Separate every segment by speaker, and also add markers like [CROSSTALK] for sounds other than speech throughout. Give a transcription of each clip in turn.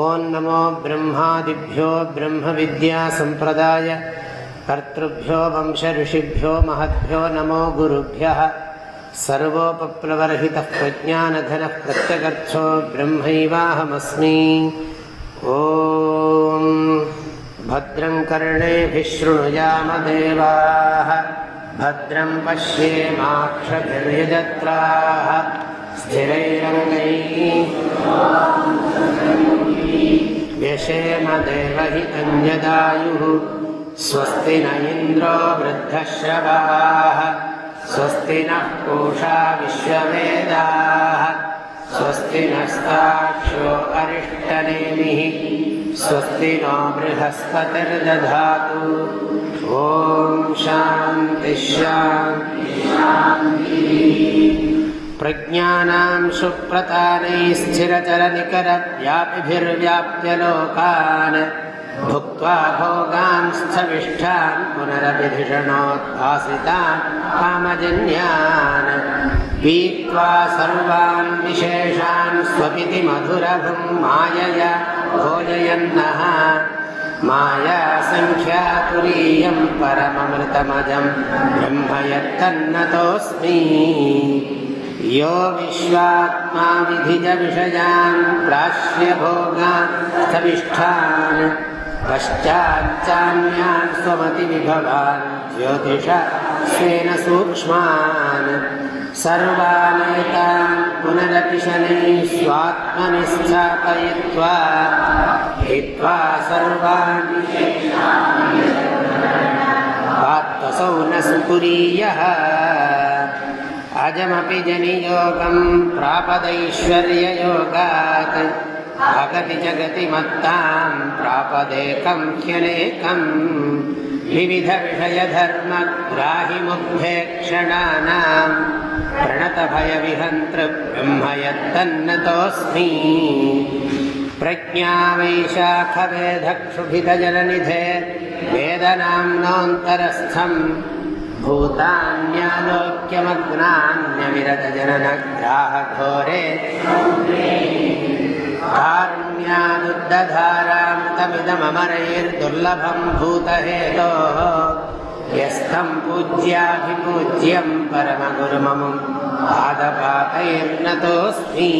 Speaker 1: ஓம் நமோ பிரம்மாதிபியோ பிரம்ம வித்யா சம்பிரதாய கர்த்திருப்போ வம்ச ரிஷிபியோ மகத்யோ நமோ குருபிய சர்வோபப்ளவரஹித பிரஜானகன பிரத்யகர்த்தோ பிரம்மைவாஹமஸ்மி ஓம் भद्रम् कर्णेभिशृणुयामदेवाः भद्रम् पश्येमाक्षभिर्यजत्राः
Speaker 2: स्थिरैरङ्गैः
Speaker 1: व्यशेमदेव हि अन्यदायुः स्वस्ति न इन्द्रो वृद्धश्रवाः स्वस्ति नः कोशाविश्ववेदाः स्वस्ति अरिष्टनेमिः स्वस्ति नो बृहस्पतिर्दधातु ॐ शान्ति प्रज्ञानां सुप्रतानैस्थिरचरनिकरव्यापिभिर्व्याप्यलोकान् भुक्त्वा भोगांस्थविष्ठान् पुनरभिधिषणोद्भासितान् कामजन्यान् पीत्वा सर्वान् विशेषान् स्वपिति मधुरभुं मायय भोजयन्नः मायासङ्ख्या तुरीयं परममृतमजं यो विश्वात्माविधिजविषयान् प्राश्य भोगा स्थमिष्ठान् पश्चाच्चान्यान् स्वमतिविभवान् ज्योतिषाश्येन सूक्ष्मान् सर्वानेतान् पुनरपिशने स्वात्मनिश्चापयित्वा भित्वा सर्वान् आत्मसौ न सुकुरीयः अजमपि जनियोगं प्रापदैश्वर्ययोगात् जगति मत्तां प्रापदेकं क्यनेकं विविधविषयधर्मग्राहिमुखेक्षणानां प्रणतभयविहन्तृ ब्रह्म यत्ततोऽस्मि प्रज्ञा वैशाखवेदक्षुभितजननिधे वेदनां नोऽन्तरस्थम् भूतान्यालोक्यमग्नान्यविरतजननग्राहघोरे कारण्यानुदधारामृतमिदममरैर्दुर्लभं भूतहेतोः यस्थं पूज्याभिपूज्यं परमगुरुममु पादपातैर्नतोऽस्मि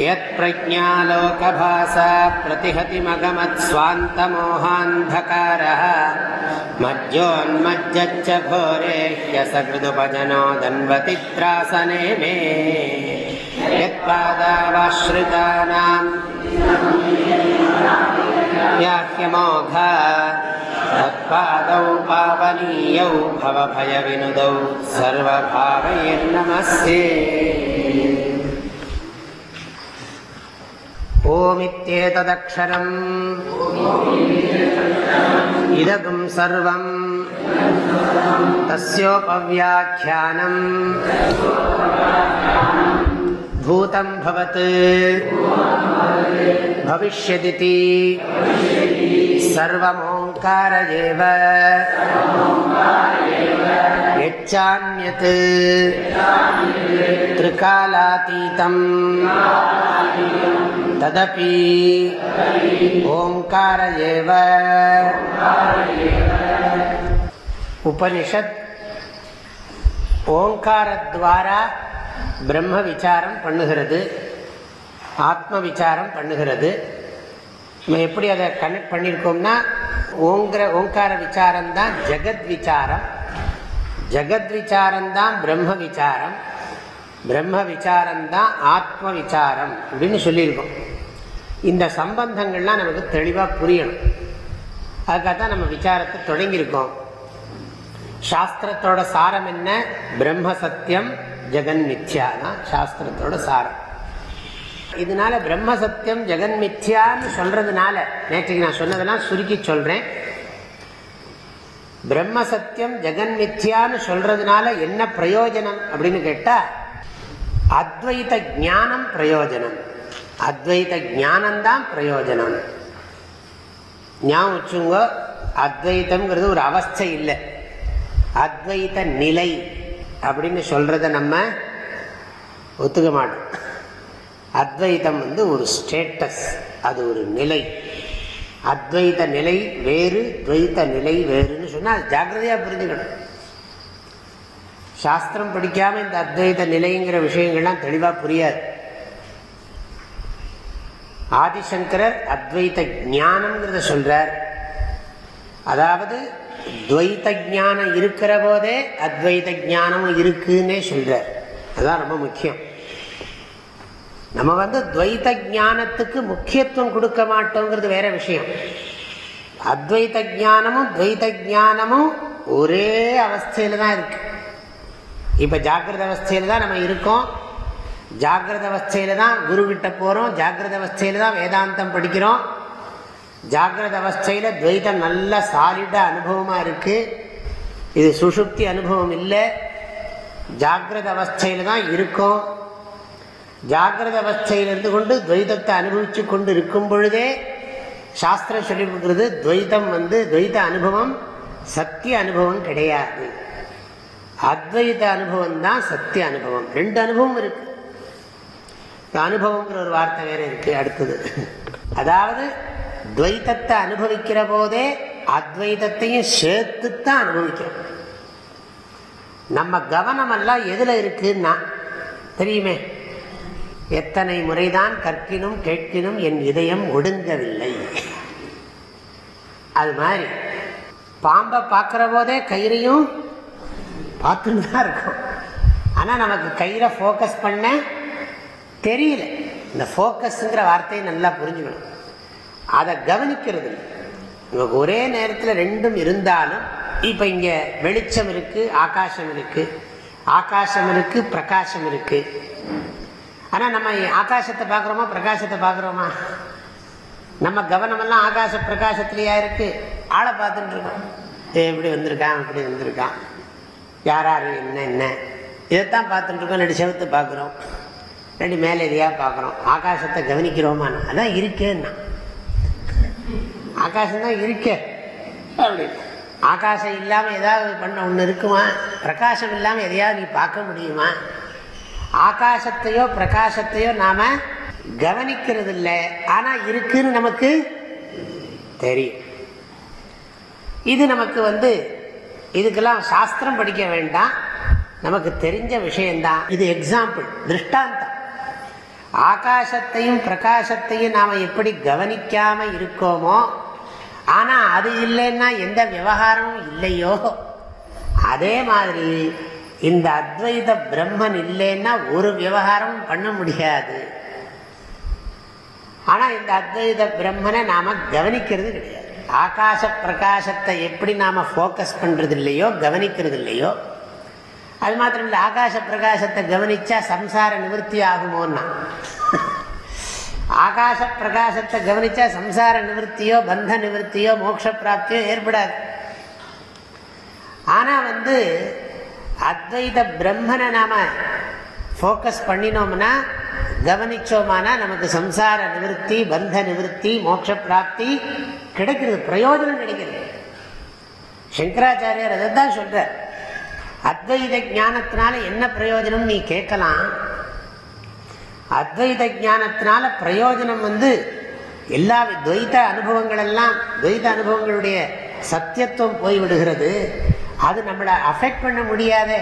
Speaker 1: यत्प्रज्ञालोकभासा प्रतिहतिमगमत्स्वान्तमोहान्धकारः मज्जोन्मज्ज भूरे ह्यसकृदुपजनो दन्वतित्रासने मे यत्पादावाश्रितानां व्याह्यमोघा तत्पादौ पावनीयौ भवभयविनुदौ सर्वभावैर्नमस्ते ஓமித்யேததக்ஷரம் இதகும் சர்வம் तस्योपव्याख्यानम् भूतं भवत् भविष्यदिति सर्वमोङ्कार एव यच्चान्यत् त्रिकालातीतम् ததபி ஓங்கார ஏவ உபனிஷத் ஓங்காரத்வாரா பிரம்ம விசாரம் பண்ணுகிறது ஆத்ம விசாரம் பண்ணுகிறது நம்ம எப்படி அதை கனெக்ட் பண்ணியிருக்கோம்னா ஓங்கிற ஓங்கார தான் ஜெகத் விசாரம் ஜெகத் தான் பிரம்ம விசாரம் பிரம்ம தான் ஆத்ம விசாரம் அப்படின்னு சொல்லியிருக்கோம் இந்த சம்பந்தங்கள்லாம் நமக்கு தெளிவாக புரியணும் அதுக்காக தான் நம்ம விசாரத்தை தொடங்கியிருக்கோம் சாஸ்திரத்தோட சாரம் என்ன பிரம்ம சத்தியம் ஜெகன் மித்யா தான் சாஸ்திரத்தோட சாரம் இதனால பிரம்ம சத்தியம் ஜெகன் மித்யான்னு சொல்றதுனால நேற்றுக்கு நான் சொன்னதெல்லாம் சுருக்கி சொல்றேன் பிரம்ம சத்தியம் ஜெகன் மித்யான்னு சொல்றதுனால என்ன பிரயோஜனம் அப்படின்னு கேட்டா அத்வைத ஞானம் பிரயோஜனம் அத்வைத ஜானந்தான் பிரயோஜனம் ஞாபகம் வச்சுங்க அத்வைத்தம்ங்கிறது ஒரு அவஸ்தை இல்லை அத்வைத நிலை அப்படின்னு சொல்கிறத நம்ம ஒத்துக்க மாட்டோம் அத்வைத்தம் வந்து ஒரு ஸ்டேட்டஸ் அது ஒரு நிலை அத்வைத நிலை வேறு துவைத்த நிலை வேறுன்னு சொன்னால் அது ஜாக்கிரதையாக புரிஞ்சுக்கணும் சாஸ்திரம் படிக்காமல் இந்த அத்வைத நிலைங்கிற விஷயங்கள்லாம் தெளிவாக புரியாது ஆதிசங்கரர் அத்வைத ஞானம்ங்கிறத சொல்கிறார் அதாவது துவைத்த ஜானம் இருக்கிற போதே அத்வைத ஜானம் இருக்குன்னே சொல்றார் அதுதான் ரொம்ப முக்கியம் நம்ம வந்து துவைத்த ஜானத்துக்கு முக்கியத்துவம் கொடுக்க மாட்டோங்கிறது வேற விஷயம் அத்வைத ஜானமும் துவைத்த ஜானமும் ஒரே அவஸ்தையில் தான் இருக்கு இப்போ ஜாக்கிரத அவஸ்தையில் தான் நம்ம இருக்கோம் ஜாகிரத அவஸ்தையில் தான் குருக்கிட்ட போகிறோம் ஜாகிரத அவஸ்தையில் தான் வேதாந்தம் படிக்கிறோம் ஜாகிரத அவஸ்தையில் துவைதம் நல்ல சாலிடாக அனுபவமாக இருக்குது இது சுசுப்தி அனுபவம் இல்லை ஜாகிரத அவஸ்தையில் தான் இருக்கும் ஜாகிரத அவஸ்தையில் இருந்து கொண்டு துவைதத்தை அனுபவித்து கொண்டு இருக்கும் பொழுதே சாஸ்திரம் சொல்லி கொடுக்குறது துவைதம் வந்து துவைத அனுபவம் சத்திய அனுபவம் கிடையாது அத்வைத அனுபவம் தான் சத்திய அனுபவம் ரெண்டு அனுபவம் இருக்குது இந்த அனுபவங்கிற ஒரு வார்த்தை வேற இருக்கு அடுத்தது அதாவது துவைத்தத்தை அனுபவிக்கிற போதே அத்வைதத்தையும் சேர்த்துத்தான் அனுபவிக்கிறோம் நம்ம கவனமெல்லாம் எதில் இருக்குன்னா தெரியுமே எத்தனை முறைதான் கற்கினும் கேட்கினும் என் இதயம் ஒடுங்கவில்லை அது மாதிரி பாம்பை பார்க்குற போதே கயிறையும் பார்த்துன்னு தான் இருக்கும் ஆனால் நமக்கு கயிறை ஃபோக்கஸ் பண்ண தெரியல இந்த ஃபோக்கஸுங்கிற வார்த்தையை நல்லா புரிஞ்சுக்கணும் அதை கவனிக்கிறது இவங்க ஒரே நேரத்தில் ரெண்டும் இருந்தாலும் இப்போ இங்கே வெளிச்சம் இருக்குது ஆகாசம் இருக்குது ஆகாசம் இருக்குது பிரகாசம் இருக்குது ஆனால் நம்ம ஆகாசத்தை பார்க்குறோமா பிரகாசத்தை பார்க்குறோமா நம்ம கவனமெல்லாம் ஆகாச பிரகாசத்துலேயா இருக்குது ஆளை பார்த்துட்டு இருக்கோம் எப்படி வந்திருக்கான் இப்படி வந்திருக்கான் யார் யார் என்ன என்ன இதைத்தான் பார்த்துட்டு இருக்கோம் ரெண்டு செவத்து பார்க்குறோம் ரெண்டு மேலே பார்க்குறோம் ஆகாசத்தை கவனிக்கிறோமான்னு அதான் இருக்கேன்னா ஆகாசம்தான் இருக்கே அப்படி ஆகாசம் இல்லாமல் ஏதாவது பண்ண ஒன்று இருக்குமா பிரகாசம் இல்லாமல் எதையாவது நீ பார்க்க முடியுமா ஆகாசத்தையோ பிரகாசத்தையோ நாம் கவனிக்கிறது இல்லை ஆனால் இருக்குன்னு நமக்கு தெரியும் இது நமக்கு வந்து இதுக்கெல்லாம் சாஸ்திரம் படிக்க வேண்டாம் நமக்கு தெரிஞ்ச விஷயந்தான் இது எக்ஸாம்பிள் திருஷ்டாந்தம் ஆகாசத்தையும் பிரகாசத்தையும் நாம் எப்படி கவனிக்காமல் இருக்கோமோ ஆனால் அது இல்லைன்னா எந்த விவகாரமும் இல்லையோ அதே மாதிரி இந்த அத்வைத பிரம்மன் இல்லைன்னா ஒரு விவகாரமும் பண்ண முடியாது ஆனால் இந்த அத்வைத பிரம்மனை நாம் கவனிக்கிறது கிடையாது ஆகாச பிரகாசத்தை எப்படி நாம் ஃபோக்கஸ் பண்ணுறது இல்லையோ கவனிக்கிறது இல்லையோ அது மாத்திரம் இல்லை ஆகாச பிரகாசத்தை கவனிச்சா சம்சார நிவர்த்தி ஆகுமோன்னா ஆகாச பிரகாசத்தை கவனிச்சா சம்சார நிவர்த்தியோ பந்த நிவர்த்தியோ மோட்ச பிராப்தியோ ஏற்படாது ஆனால் வந்து அத்வைத பிரம்மனை நாம் ஃபோக்கஸ் பண்ணினோம்னா கவனிச்சோமானா நமக்கு சம்சார நிவர்த்தி பந்த நிவர்த்தி மோட்ச பிராப்தி கிடைக்கிறது பிரயோஜனம் கிடைக்கிறது சங்கராச்சாரியர் அதை தான் சொல்கிறார் அத்வைத ஜானத்தினால என்ன பிரயோஜனம் நீ கேட்கலாம் அத்வைத ஜானத்தினால பிரயோஜனம் வந்து எல்லா துவைத அனுபவங்கள் எல்லாம் துவைத அனுபவங்களுடைய சத்தியத்துவம் போய்விடுகிறது அது நம்மளை அஃபெக்ட் பண்ண முடியாதே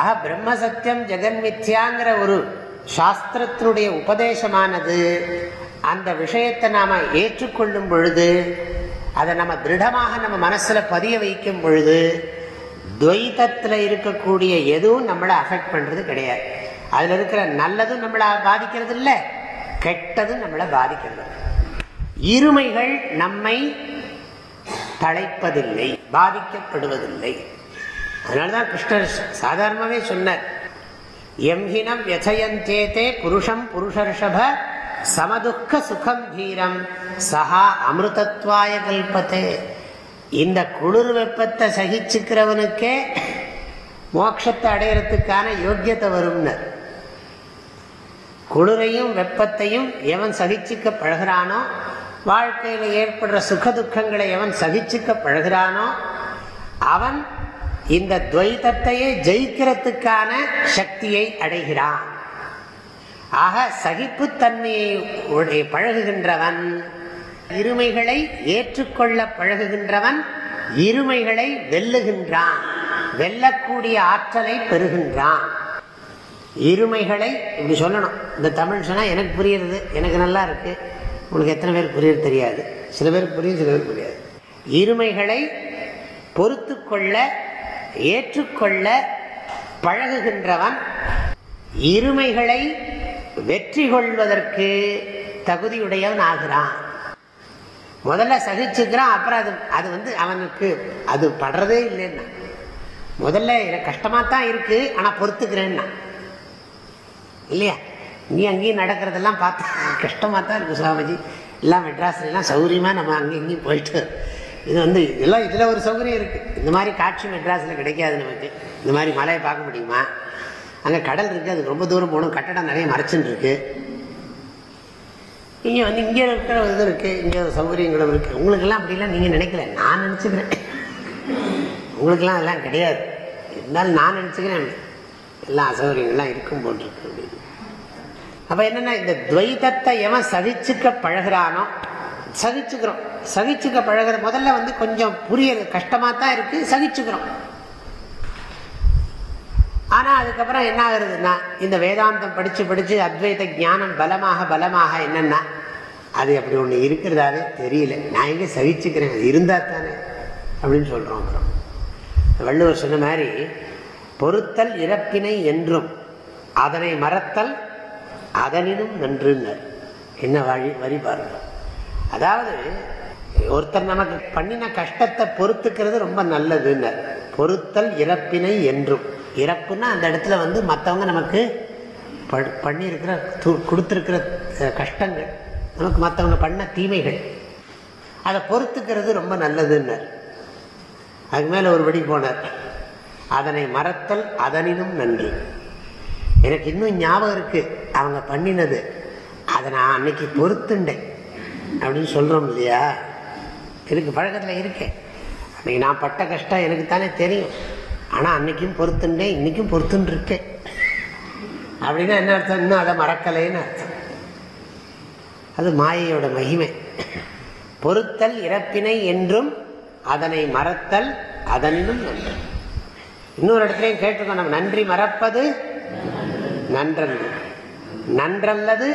Speaker 1: ஆக பிரம்ம சத்தியம் ஜெகன்மித்யாங்கிற ஒரு சாஸ்திரத்தினுடைய உபதேசமானது அந்த விஷயத்தை நாம் ஏற்றுக்கொள்ளும் பொழுது அதை நம்ம திருடமாக நம்ம மனசில் பதிய வைக்கும் பொழுது துவைத்தத்தில் இருக்கக்கூடிய எதுவும் நம்மளை அஃபெக்ட் பண்ணுறது கிடையாது அதில் இருக்கிற நல்லதும் நம்மளை பாதிக்கிறது இல்லை கெட்டதும் நம்மளை பாதிக்கிறது இருமைகள் நம்மை தலைப்பதில்லை பாதிக்கப்படுவதில்லை அதனால தான் கிருஷ்ணர் சாதாரணமாகவே சொன்னார் எம்ஹினம் புருஷம் புருஷர்ஷப சமதுக்க சுகம் தீரம் சஹா அமிர்தத்வாய கல்பத்தை இந்த குளிர் வெப்பத்தை சகிச்சுக்கிறவனுக்கே மோட்சத்தை அடையறதுக்கான யோக்கியத்தை வரும்னர் குளிரையும் வெப்பத்தையும் எவன் சகிச்சுக்க பழகிறானோ வாழ்க்கையில் ஏற்படுற சுக துக்கங்களை எவன் சகிச்சுக்க பழகிறானோ அவன் இந்த துவைத்தத்தையே ஜெயிக்கிறதுக்கான சக்தியை அடைகிறான் ஆக சகிப்புத்தன்மையை பழகுகின்றவன் இருமைகளை ஏற்றுக்கொள்ள பழகுகின்றவன் இருமைகளை வெல்லுகின்றான் வெல்லக்கூடிய ஆற்றலை பெறுகின்றான் இருமைகளை இப்படி சொல்லணும் இந்த தமிழ் சொன்னால் எனக்கு புரியுறது எனக்கு நல்லா இருக்குது உங்களுக்கு எத்தனை பேர் புரியுது தெரியாது சில பேருக்கு புரியும் சில பேருக்கு புரியாது இருமைகளை பொறுத்து கொள்ள ஏற்றுக்கொள்ள பழகுகின்றவன் இருமைகளை வெற்றி கொள்வதற்கு தகுதியுடையவன் ஆகிறான் முதல்ல சகிச்சுக்கிறான் அப்புறம் அது அது வந்து அவனுக்கு அது படுறதே இல்லைன்னா முதல்ல கஷ்டமாக தான் இருக்குது ஆனால் பொறுத்துக்கிறேன்னா இல்லையா நீ அங்கேயும் நடக்கிறதெல்லாம் பார்த்து [LAUGHS] கஷ்டமாக தான் இருக்கு சுவாமிஜி எல்லாம் மெட்ராஸ்லாம் சௌகரியமாக நம்ம அங்கேயும் இங்கேயும் போயிட்டு இது வந்து இதெல்லாம் இதில் ஒரு சௌகரியம் இருக்குது இந்த மாதிரி காட்சி மெட்ராஸில் கிடைக்காது நமக்கு இந்த மாதிரி மலையை பார்க்க முடியுமா அங்கே கடல் இருக்குது அதுக்கு ரொம்ப தூரம் போகணும் கட்டடம் நிறைய மறைச்சுன்னு இருக்குது இங்கே வந்து இங்கே இருக்கிற இது இருக்குது இங்கே சௌகரியங்களும் இருக்குது உங்களுக்கெல்லாம் அப்படிலாம் நீங்கள் நினைக்கல நான் நினச்சிக்கிறேன் உங்களுக்கெல்லாம் அதெல்லாம் கிடையாது இருந்தாலும் நான் நினச்சிக்கிறேன் எல்லா அசௌகரியங்கள்லாம் இருக்கும் போட்டிருக்கு அப்படின்னு அப்போ என்னென்னா இந்த துவைதத்தை எவன் சகிச்சுக்க பழகிறானோ சகிச்சுக்கிறோம் சகிச்சுக்க பழகிற முதல்ல வந்து கொஞ்சம் புரிய கஷ்டமாக தான் இருக்குது சகிச்சுக்கிறோம் ஆனால் அதுக்கப்புறம் என்ன ஆகுறதுன்னா இந்த வேதாந்தம் படித்து படித்து அத்வைத ஞானம் பலமாக பலமாக என்னென்னா அது அப்படி ஒன்று இருக்கிறதாவே தெரியல நான் எங்கே சகிச்சுக்கிறேன் அது இருந்தால் தானே அப்படின்னு சொல்கிறோம் அப்புறம் வள்ளுவர் சொன்ன மாதிரி பொறுத்தல் இறப்பினை என்றும் அதனை மறத்தல் அதனினும் நன்றுன்னர் என்ன வழி வரி பாருங்க அதாவது ஒருத்தர் நமக்கு பண்ணின கஷ்டத்தை பொறுத்துக்கிறது ரொம்ப நல்லதுன்னர் பொருத்தல் இறப்பினை என்றும் இறப்புன்னா அந்த இடத்துல வந்து மற்றவங்க நமக்கு பண்ணியிருக்கிற கொடுத்துருக்கிற கஷ்டங்கள் நமக்கு மற்றவங்க பண்ண தீமைகள் அதை பொறுத்துக்கிறது ரொம்ப நல்லதுன்னார் அதுக்கு மேலே ஒருபடி போனார் அதனை மறத்தல் அதனினும் நன்றி எனக்கு இன்னும் ஞாபகம் இருக்குது அவங்க பண்ணினது அதை நான் அன்னைக்கு பொறுத்துண்டேன் அப்படின்னு சொல்கிறோம் இல்லையா எனக்கு பழக்கத்தில் இருக்கேன் அன்றைக்கி நான் பட்ட கஷ்டம் எனக்கு தானே தெரியும் ஆனால் அன்னைக்கும் பொறுத்துட்டேன் இன்னைக்கும் பொறுத்துன்னு இருக்கேன் அப்படின்னா என்ன அர்த்தம் இன்னும் அதை மறக்கலைன்னு அர்த்தம் அது மாயையோட மகிமை பொறுத்தல் இறப்பினை என்றும் அதனை மறத்தல் அதனினும் நன்றி இன்னொரு இடத்துலையும் கேட்டுக்கோ நம்ம நன்றி மறப்பது நன்றல்லது நன்றல்லது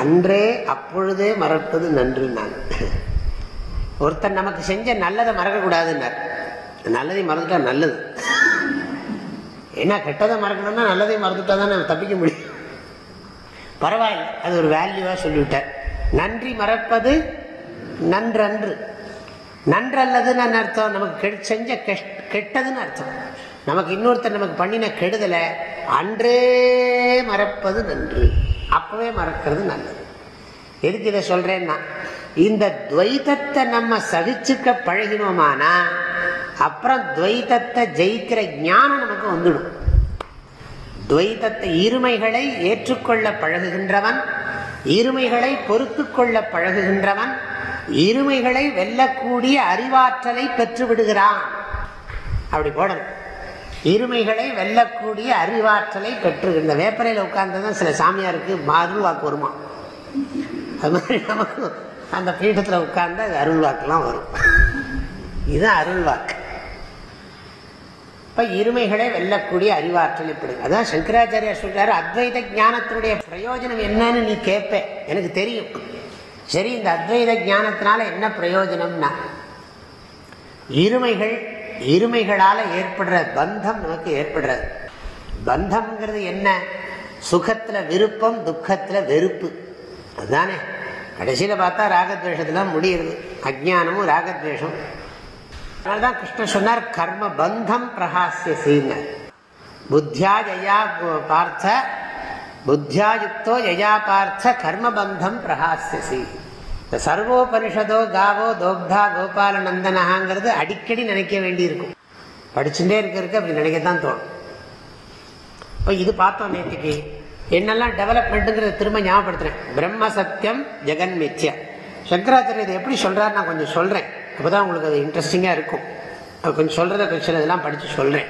Speaker 1: அன்றே அப்பொழுதே மறப்பது நன்று நான் ஒருத்தன் நமக்கு செஞ்ச நல்லதை மறக்கக்கூடாதுன்னார் நல்லதை மறந்துட்டா நல்லது என்ன கெட்டதை மறக்கணும்னா நல்லதை மறந்துட்டா தான் நம்ம தப்பிக்க முடியும் பரவாயில்ல அது ஒரு வேல்யூவாக சொல்லிவிட்டேன் நன்றி மறப்பது நன்றன்று நன்றல்லதுன்னு அர்த்தம் நமக்கு செஞ்ச கெட்டதுன்னு அர்த்தம் நமக்கு இன்னொருத்தர் நமக்கு பண்ணின கெடுதலை அன்றே மறப்பது நன்று அப்பவே மறக்கிறது நல்லது எதுக்கு இதை சொல்கிறேன்னா இந்த துவைதத்தை நம்ம சகிச்சுக்க பழகினோமானா அப்புறம் துவைதத்தை ஜெயிக்கிற ஞானம் நமக்கு வந்துடும் துவைதத்தை இருமைகளை ஏற்றுக்கொள்ள பழகுகின்றவன் இருமைகளை பொறுத்து கொள்ள பழகுகின்றவன் இருமைகளை வெல்லக்கூடிய அறிவாற்றலை பெற்று விடுகிறான் அப்படி போடணும் இருமைகளை வெல்லக்கூடிய அறிவாற்றலை பெற்றுகின்ற வேப்பரையில் உட்கார்ந்து தான் சில சாமியாருக்கு மாறு வாக்கு வருமா அது மாதிரி நமக்கு அந்த பீடத்தில் உட்கார்ந்து அது அருள் வாக்கெலாம் வரும் இதுதான் அருள் வாக்கு இப்போ இருமைகளை வெல்லக்கூடிய அறிவாற்றல் இப்படி அதான் சங்கராச்சாரியா சொல்றாரு அத்வைத ஜானத்தினுடைய பிரயோஜனம் என்னன்னு நீ கேட்பேன் எனக்கு தெரியும் சரி இந்த அத்வைத ஞானத்தினால என்ன பிரயோஜனம்னா இருமைகள் இருமைகளால் ஏற்படுற பந்தம் நமக்கு ஏற்படுறது பந்தம்ங்கிறது என்ன சுகத்தில் விருப்பம் துக்கத்தில் வெறுப்பு அதுதானே கடைசியில் பார்த்தா ராகத்வேஷத்தெல்லாம் முடியுது அஜ்ஞானமும் ராகத்வேஷம் அதனால தான் கிருஷ்ணர் சொன்னார் கர்ம பந்தம் பிரகாசிய சீன புத்தியா ஜயா பார்த்த புத்தியாயுக்தோ ஜயா பார்த்த கர்மபந்தம் பிரகாசியசி இந்த சர்வோபனிஷதோ காவோ தோக்தா கோபால நந்தனஹாங்கிறது அடிக்கடி நினைக்க வேண்டியிருக்கும் படிச்சுட்டே இருக்க இருக்க அப்படி நினைக்கத்தான் தோணும் இப்போ இது பார்த்தோம் நேற்றுக்கு என்னெல்லாம் டெவலப்மெண்ட்டுங்கிறத திரும்ப ஞாபகப்படுத்துறேன் பிரம்ம சத்தியம் ஜெகன் மித்யா சங்கராச்சாரிய இதை எப்படி சொல்கிறார் நான் கொஞ்சம் சொல்கிறேன் அப்போ தான் உங்களுக்கு அது இன்ட்ரெஸ்டிங்காக இருக்கும் அது கொஞ்சம் சொல்கிறத கொஞ்சம் இதெல்லாம் படித்து சொல்கிறேன்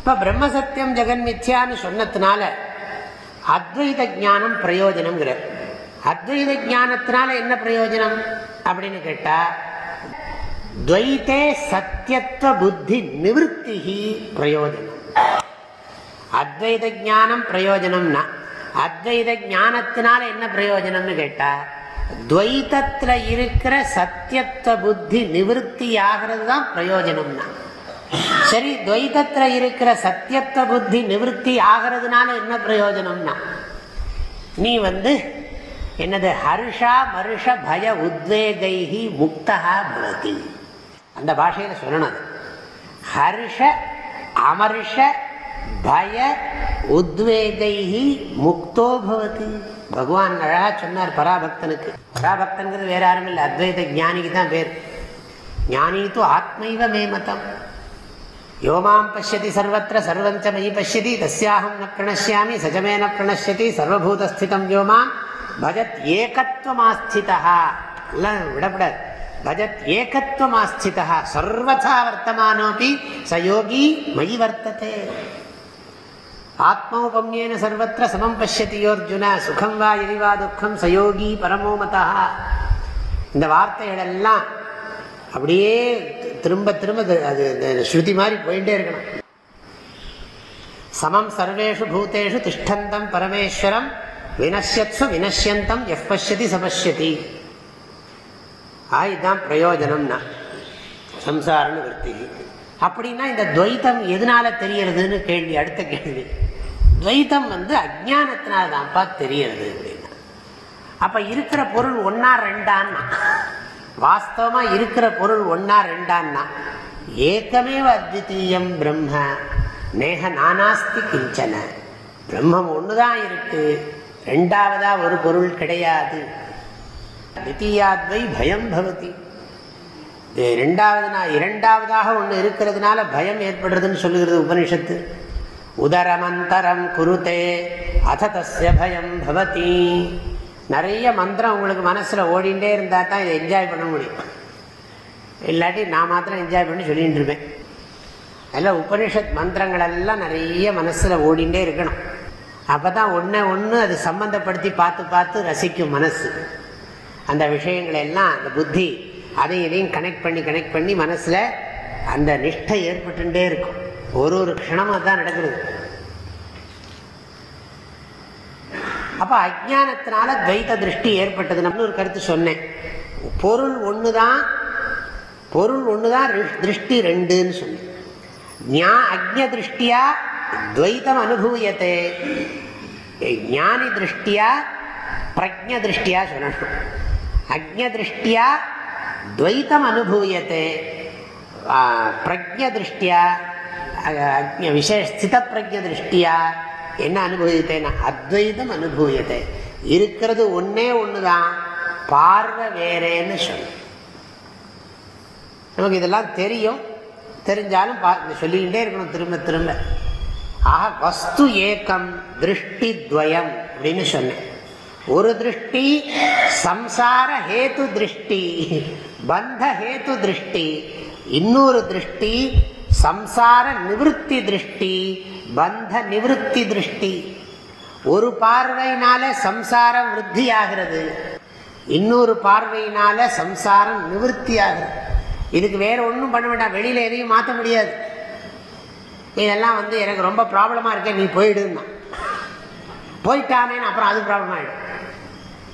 Speaker 1: இப்போ பிரம்ம சத்தியம் ஜெகன் மித்யான்னு சொன்னதுனால அத்வைத ஜானம் பிரயோஜனம்ங்கிறார் அத்வைத ஜானத்தினால என்ன பிரயோஜனம் அப்படின்னு கேட்டால் துவைத்தே சத்தியத்துவ புத்தி நிவத்திகி பிரயோஜனம் அத்வைத ஜானம் பிரயோஜனம்னா அத்வைத ஜானத்தினால என்ன பிரயோஜனம்னு கேட்டா துவைதத்துல இருக்கிற சத்தியத்துவ புத்தி நிவர்த்தி ஆகிறது தான் பிரயோஜனம்னா சரி துவைதத்துல இருக்கிற சத்தியத்துவ புத்தி நிவர்த்தி ஆகிறதுனால என்ன பிரயோஜனம்னா நீ வந்து என்னது ஹர்ஷா மருஷ பய உத்வேகைஹி முக்தகா பவதி அந்த பாஷையில் சொல்லணும் ஹர்ஷ அமர்ஷ பய உத்வேகைஹி முக்தோ பவதி பகவான் அழகாக சொன்னார் பராபக்தனுக்கு பராபக்தனுங்கிறது வேற யாரும் இல்லை அத்வைத ஞானிக்கு தான் பேர் ஞானி தூ ஆத்மைவ மே மதம் யோமாம் பசியதி சர்வத்திர சர்வஞ்ச மயி பசியதி தஸ்யாஹம் ந பிரணசியாமி சஜமே ந பிரணசியதி சர்வபூதஸ்திதம் யோமாம் பஜத் ஏகத்துவமாஸ்திதா எல்லாம் விடப்படாது பஜத் ஏகத்துவமாஸ்திதா சர்வதா வர்த்தமானோபி சயோகி மயி வர்த்ததே ஆத்மோபம்யேன சர்வத்திர சமம் பசியத்தியோர்ஜுன சுகம் வா எரிவா துக்கம் சயோகி பரமோமதா இந்த வார்த்தைகளெல்லாம் அப்படியே திரும்ப திரும்ப அது ஸ்ருதி மாதிரி போயிட்டே இருக்கணும் சமம் சர்வேஷு பூத்தேஷு திஷ்டந்தம் பரமேஸ்வரம் வினஷ்யத்ஸு வினஷ்யந்தம் எஃப் பஷ்யதி சபஷ்யதி ஆ பிரயோஜனம்னா சம்சாரன்னு விற்பி அப்படின்னா இந்த துவைத்தம் எதனால தெரியறதுன்னு கேள்வி அடுத்த கேள்வி துவைதம் வந்து அஜானத்தினால தான்ப்பா தெரியறது அப்போ இருக்கிற பொருள் ஒன்னா ரெண்டான்னா வாஸ்தவமாக இருக்கிற பொருள் ஒன்னா ரெண்டான்னா ஏக்கமேவ அத்விதீயம் பிரம்ம நேக நானாஸ்தி கிஞ்சன பிரம்மம் ஒண்ணுதான் இருக்கு ரெண்டாவதா ஒரு பொருள் கிடையாது தித்தியாத்வை பயம் பவதி ரெண்டாவது இரண்டாவதாக ஒன்று இருக்கிறதுனால பயம் ஏற்படுறதுன்னு சொல்லுகிறது உபனிஷத்து உதரமந்தரம் குருத்தே அத தஸ்ய பயம் பவதி நிறைய மந்திரம் உங்களுக்கு மனசில் ஓடிண்டே இருந்தால் தான் இதை என்ஜாய் பண்ண முடியும் இல்லாட்டி நான் மாத்திரம் என்ஜாய் பண்ணி சொல்லிகிட்டு இருப்பேன் அதில் உபனிஷத் மந்திரங்கள் எல்லாம் நிறைய மனசில் ஓடிண்டே இருக்கணும் அப்போ தான் ஒன்று ஒன்று அது சம்மந்தப்படுத்தி பார்த்து பார்த்து ரசிக்கும் மனசு அந்த விஷயங்கள் எல்லாம் அந்த புத்தி அதையும் இதையும் கனெக்ட் பண்ணி கனெக்ட் பண்ணி மனசில் அந்த நிஷ்டை ஏற்பட்டுட்டே இருக்கும் ஒரு ஒரு க்ஷணமாக தான் நடக்கிறது அப்போ அஜானத்தினால துவைத்த திருஷ்டி ஏற்பட்டது நம்ம ஒரு கருத்து சொன்னேன் பொருள் ஒன்று தான் பொருள் ஒன்று தான் திருஷ்டி ரெண்டுன்னு சொன்னேன் ஞா அக்ன திருஷ்டியா துவைத்தம் அனுபூயத்தே ஞானி திருஷ்டியா பிரஜ திருஷ்டியா சொல்லணும் அக்ன திருஷ்டியா துவைத்தம் அனுபவியத்தை பிரஜ திருஷ்டியா விசேஷ ஸ்தித பிரஜ திருஷ்டியா என்ன அனுபவித்தேன்னா அத்வைதம் அனுபவியதே இருக்கிறது ஒன்னே ஒண்ணுதான் பார்வை வேறேன்னு சொல்லு நமக்கு இதெல்லாம் தெரியும் தெரிஞ்சாலும் சொல்லிக்கிட்டே இருக்கணும் திரும்ப திரும்ப ஆக வஸ்து ஏக்கம் திருஷ்டி துவயம் அப்படின்னு சொன்னேன் ஒரு திருஷ்டி சம்சார ஹேத்து திருஷ்டி பந்த ஹேத்து திருஷ்டி இன்னொரு திருஷ்டி சம்சார நிவத்தி திருஷ்டி பந்த நிவத்தி திருஷ்டி ஒரு பார்வையினால சம்சாரம் விருத்தி ஆகிறது இன்னொரு பார்வையினால சம்சாரம் நிவர்த்தி ஆகிறது இதுக்கு வேற ஒன்றும் பண்ண வேண்டாம் வெளியில எதையும் மாற்ற முடியாது இதெல்லாம் வந்து எனக்கு ரொம்ப ப்ராப்ளமாக இருக்கே நீ போயிடுன்னா போயிட்டானே அப்புறம் அது ப்ராப்ளம் ஆகிடும்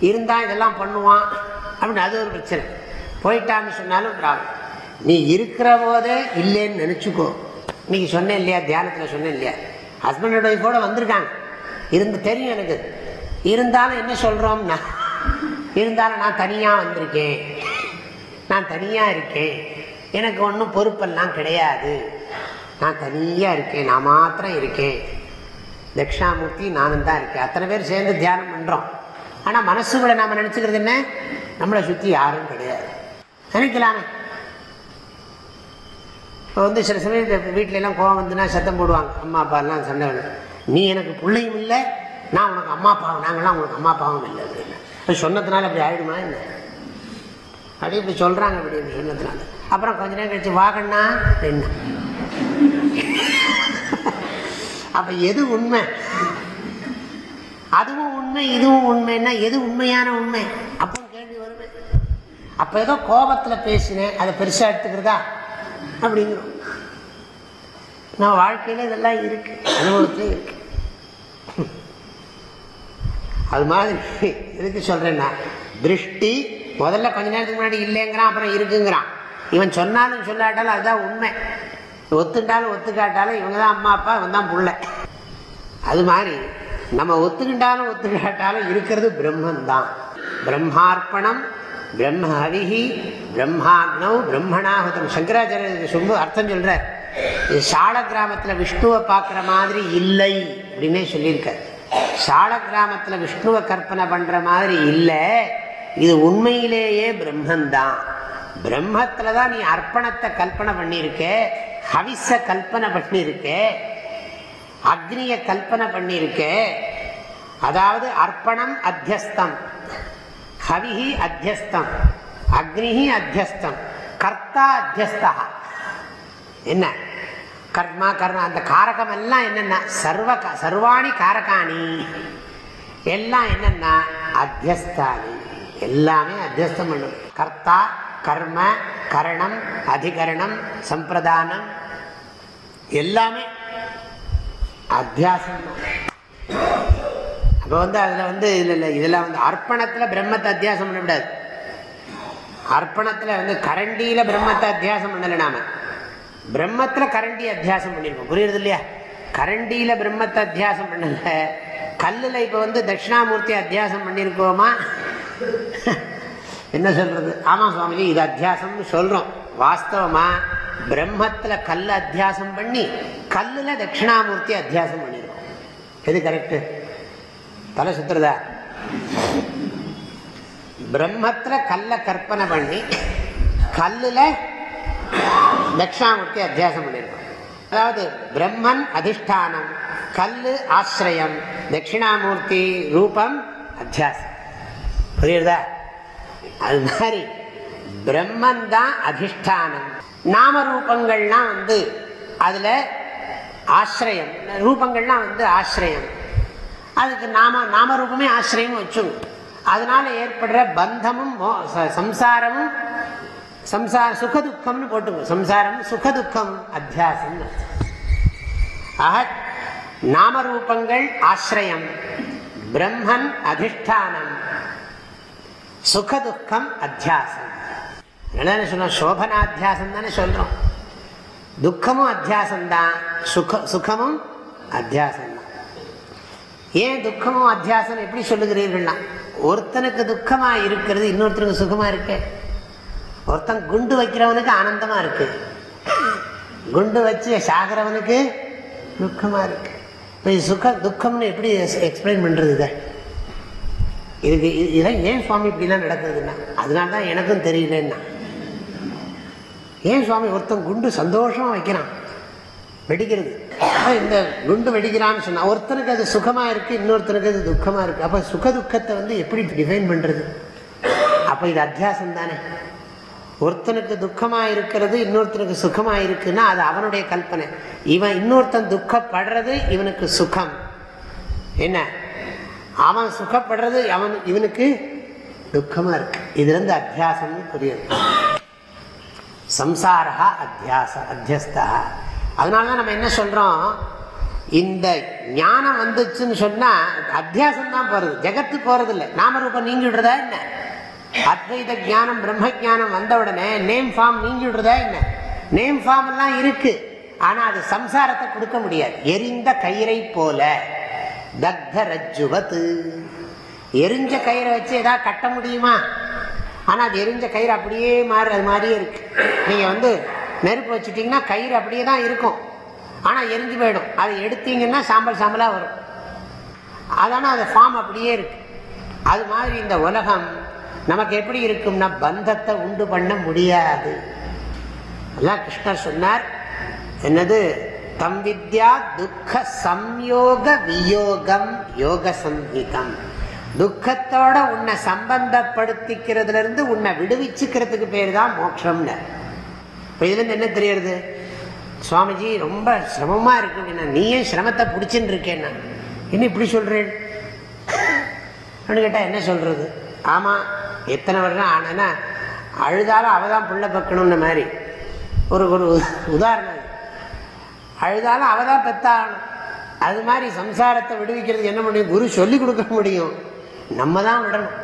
Speaker 1: இருந்தால் இதெல்லாம் பண்ணுவான் அப்படின்னு அது ஒரு பிரச்சனை போயிட்டான்னு சொன்னாலும் ப்ராப்ளம் நீ இருக்கிற போதே இல்லைன்னு நினச்சிக்கோ நீ சொன்னேன் இல்லையா தியானத்தில் சொன்னேன் இல்லையா அண்ட் ஒய்ஃபோட வந்திருக்காங்க இருந்து தெரியும் எனக்கு இருந்தாலும் என்ன சொல்கிறோம்னா இருந்தாலும் நான் தனியாக வந்திருக்கேன் நான் தனியாக இருக்கேன் எனக்கு ஒன்றும் பொறுப்பெல்லாம் கிடையாது நான் தனியாக இருக்கேன் நான் மாத்திரம் இருக்கேன் தட்சிணாமூர்த்தி நானும் தான் இருக்கேன் அத்தனை பேர் சேர்ந்து தியானம் பண்ணுறோம் ஆனால் மனசுகளை நாம் நினச்சிக்கிறது என்ன நம்மளை சுற்றி யாரும் கிடையாது நினைக்கலாமே இப்போ வந்து சில சமயம் இந்த வீட்டிலலாம் கோவம் வந்துன்னா சத்தம் போடுவாங்க அம்மா அப்பாலாம் சண்டை நீ எனக்கு பிள்ளையும் இல்லை நான் உனக்கு அம்மா அப்பாவும் நாங்களாம் உங்களுக்கு அம்மா அப்பாவும் இல்லை அப்படின்னு இப்போ சொன்னதுனால அப்படி ஆகிடுமா என்ன அப்படி இப்படி சொல்கிறாங்க அப்படி இப்படி சொன்னதுனால அப்புறம் கொஞ்ச நேரம் கழிச்சு வாகண்ணா என்ன அப்போ எது உண்மை அதுவும் உண்மை இதுவும் உண்மைன்னா எது உண்மையான உண்மை அப்போ கேள்வி வருமே அப்போ ஏதோ கோபத்தில் பேசினேன் அதை பெருசாக எடுத்துக்கிறதா அப்படிங்கிறோம் நான் வாழ்க்கையில் இதெல்லாம் இருக்குது அனுபவத்தில் இருக்கு அது மாதிரி எதுக்கு சொல்கிறேன்னா திருஷ்டி முதல்ல கொஞ்ச நேரத்துக்கு முன்னாடி இல்லைங்கிறான் அப்புறம் இருக்குங்கிறான் இவன் சொன்னாலும் சொல்லாட்டாலும் அதுதான் உண்மை ஒத்துட்டாலும் ஒத்துக்காட்டாலும் இவங்க தான் அம்மா அப்பா இவன் தான் புள்ள அது மாதிரி நம்ம ஒத்துக்கிட்டாலும் ஒத்துக்காட்டாலும் இருக்கிறது பிரம்மன் தான் பிரம்மார்ப்பணம் பிரம்ம ஹரிஹி பிரம்மாக்னவ் பிரம்மணாஹுதம் சங்கராச்சாரிய சொல்லு அர்த்தம் சொல்கிறார் இது சால கிராமத்தில் விஷ்ணுவை பார்க்குற மாதிரி இல்லை அப்படின்னே சொல்லியிருக்கார் சால கிராமத்தில் விஷ்ணுவை கற்பனை பண்ணுற மாதிரி இல்லை இது உண்மையிலேயே பிரம்மந்தான் பிரம்மத்தில் தான் நீ அர்ப்பணத்தை கல்பனை பண்ணியிருக்க ஹவிஸை கல்பனை பண்ணியிருக்க அக்னியை கல்பனை பண்ணியிருக்க அதாவது அர்ப்பணம் அத்தியஸ்தம் హవి అధ్యస్థం అగ్ని అధ్యస్థం கர்த்தா அத்தியஸ்தா என்ன கர்மா கர்ணா அந்த காரகம் எல்லாம் என்னென்ன சர்வ சர்வாணி காரகாணி எல்லாம் என்னென்ன அத்தியஸ்தானி எல்லாமே அத்தியஸ்தம் பண்ணும் கர்த்தா கர்ம கரணம் அதிகரணம் சம்பிரதானம் எல்லாமே அத்தியாசம் இப்போ வந்து அதில் வந்து இல்லை இல்லை இதெல்லாம் வந்து அர்ப்பணத்தில் பிரம்மத்தை அத்தியாசம் பண்ணக்கூடாது அர்ப்பணத்தில் வந்து கரண்டியில் பிரம்மத்தை அத்தியாசம் பண்ணலை நாம் பிரம்மத்தில் கரண்டி அத்தியாசம் பண்ணியிருக்கோம் புரியுறது இல்லையா கரண்டியில் பிரம்மத்தை அத்தியாசம் பண்ணலை கல்லில் இப்போ வந்து தட்சிணாமூர்த்தி அத்தியாசம் பண்ணியிருக்கோமா என்ன சொல்கிறது ஆமாம் சுவாமிஜி இது அத்தியாசம்னு சொல்கிறோம் வாஸ்தவமாக பிரம்மத்தில் கல் அத்தியாசம் பண்ணி கல்லில் தட்சிணாமூர்த்தி அத்தியாசம் பண்ணியிருக்கோம் எது கரெக்டு தலை சுத்துறதா பிரம்மத்துல கல்ல கற்பனை பண்ணி கல்லில் தட்சாமூர்த்தி அத்தியாசம் பண்ணியிருக்கோம் அதாவது பிரம்மன் அதிஷ்டானம் கல் ஆசிரியம் தட்சிணாமூர்த்தி ரூபம் அத்தியாசம் புரியுறதா அது மாதிரி பிரம்மன் தான் அதிஷ்டானம் நாம ரூபங்கள்லாம் வந்து அதில் ஆசிரியம் ரூபங்கள்லாம் வந்து ஆசிரியம் அதுக்கு நாம நாமரூபமே ஆசிரியம் வச்சுடும் அதனால் ஏற்படுற பந்தமும் சம்சாரமும் சம்சார சுகதுக்கம்னு போட்டுக்கும் சம்சாரம் சுகதுக்கம் அத்தியாசம் ஆக நாமரூபங்கள் ஆசிரியம் பிரம்மன் அதிஷ்டானம் சுகதுக்கம் அத்தியாசம் என்ன சொன்னோம் சோபனாத்தியாசம் தானே சொல்கிறோம் துக்கமும் அத்தியாசம் தான் சுக சுகமும் அத்தியாசம் ஏன் துக்கமும் அத்தியாசம் எப்படி சொல்லுகிறீர்கள்னா ஒருத்தனுக்கு துக்கமா இருக்கிறது இன்னொருத்தருக்கு சுகமா இருக்கு ஒருத்தன் குண்டு வைக்கிறவனுக்கு ஆனந்தமா இருக்கு குண்டு வச்சு சாகிறவனுக்கு துக்கமா இருக்கு இப்போ இது சுக துக்கம்னு எப்படி எக்ஸ்பிளைன் பண்றது இதை இதுக்கு இதெல்லாம் ஏன் சுவாமி இப்படிலாம் நடக்குதுன்னா அதனால தான் எனக்கும் தெரியலன்னா ஏன் சுவாமி ஒருத்தன் குண்டு சந்தோஷமாக வைக்கிறான் வெடிக்கிறது இந்த குண்டு வெடிக்கிறான்னு சொன்னால் ஒருத்தனுக்கு அது சுகமா இருக்கு இன்னொருத்தனுக்கு அது துக்கமாக இருக்கு அப்போ சுக துக்கத்தை வந்து எப்படி டிஃபைன் பண்ணுறது அப்போ இது அத்தியாசம் தானே ஒருத்தனுக்கு துக்கமாக இருக்கிறது இன்னொருத்தனுக்கு சுகமா இருக்குன்னா அது அவனுடைய கல்பனை இவன் இன்னொருத்தன் துக்கப்படுறது இவனுக்கு சுகம் என்ன அவன் சுகப்படுறது அவன் இவனுக்கு துக்கமாக இருக்கு இருந்து அத்தியாசம்னு புரியுது சம்சாரா அத்தியாச அத்தியஸ்தா அதனால நம்ம என்ன சொல்கிறோம் இந்த ஞானம் வந்துச்சுன்னு சொன்னால் அத்தியாசம் தான் போகிறது ஜெகத்து போகிறதில்ல நாமரூபம் நீங்கிடுறதா என்ன அத்வைத ஜானம் பிரம்ம ஜானம் வந்த உடனே நேம் ஃபார்ம் நீங்கிடுறதா என்ன நேம் ஃபார்ம் எல்லாம் இருக்கு ஆனால் அது சம்சாரத்தை கொடுக்க முடியாது எரிந்த கயிறை போல தக்த ரஜுவத்து எரிஞ்ச கயிறை வச்சு ஏதாவது கட்ட முடியுமா ஆனால் அது எரிஞ்ச கயிறு அப்படியே மாறுறது மாதிரியே இருக்கு நீங்கள் வந்து நெருப்பு வச்சுட்டிங்கன்னா கயிறு அப்படியே தான் இருக்கும் ஆனால் எரிஞ்சு போயிடும் அதை எடுத்தீங்கன்னா சாம்பல் சாம்பலாக வரும் அதனால் அது ஃபார்ம் அப்படியே இருக்கு அது மாதிரி இந்த உலகம் நமக்கு எப்படி இருக்கும்னா பந்தத்தை உண்டு பண்ண முடியாது அதான் கிருஷ்ணர் சொன்னார் என்னது தம் வித்யா துக்க சம்யோக வியோகம் யோக சங்கீதம் துக்கத்தோட உன்னை சம்பந்தப்படுத்திக்கிறதுல இருந்து உன்னை விடுவிச்சுக்கிறதுக்கு பேர் தான் மோட்சம்னு இப்போ இதுலேருந்து என்ன தெரியறது சுவாமிஜி ரொம்ப சிரமமாக இருக்கு என்ன நீயே சிரமத்தை பிடிச்சின்னு நான் என்ன இப்படி சொல்கிறேன் கேட்டால் என்ன சொல்கிறது ஆமாம் எத்தனை வருடம் ஆனால் அழுதாலும் அவள் தான் புள்ள பக்கணும்னு மாதிரி ஒரு ஒரு உதாரணம் அழுதாலும் அவள் தான் பெத்தாகணும் அது மாதிரி சம்சாரத்தை விடுவிக்கிறது என்ன முடியும் குரு சொல்லி கொடுக்க முடியும் நம்ம தான் விடணும்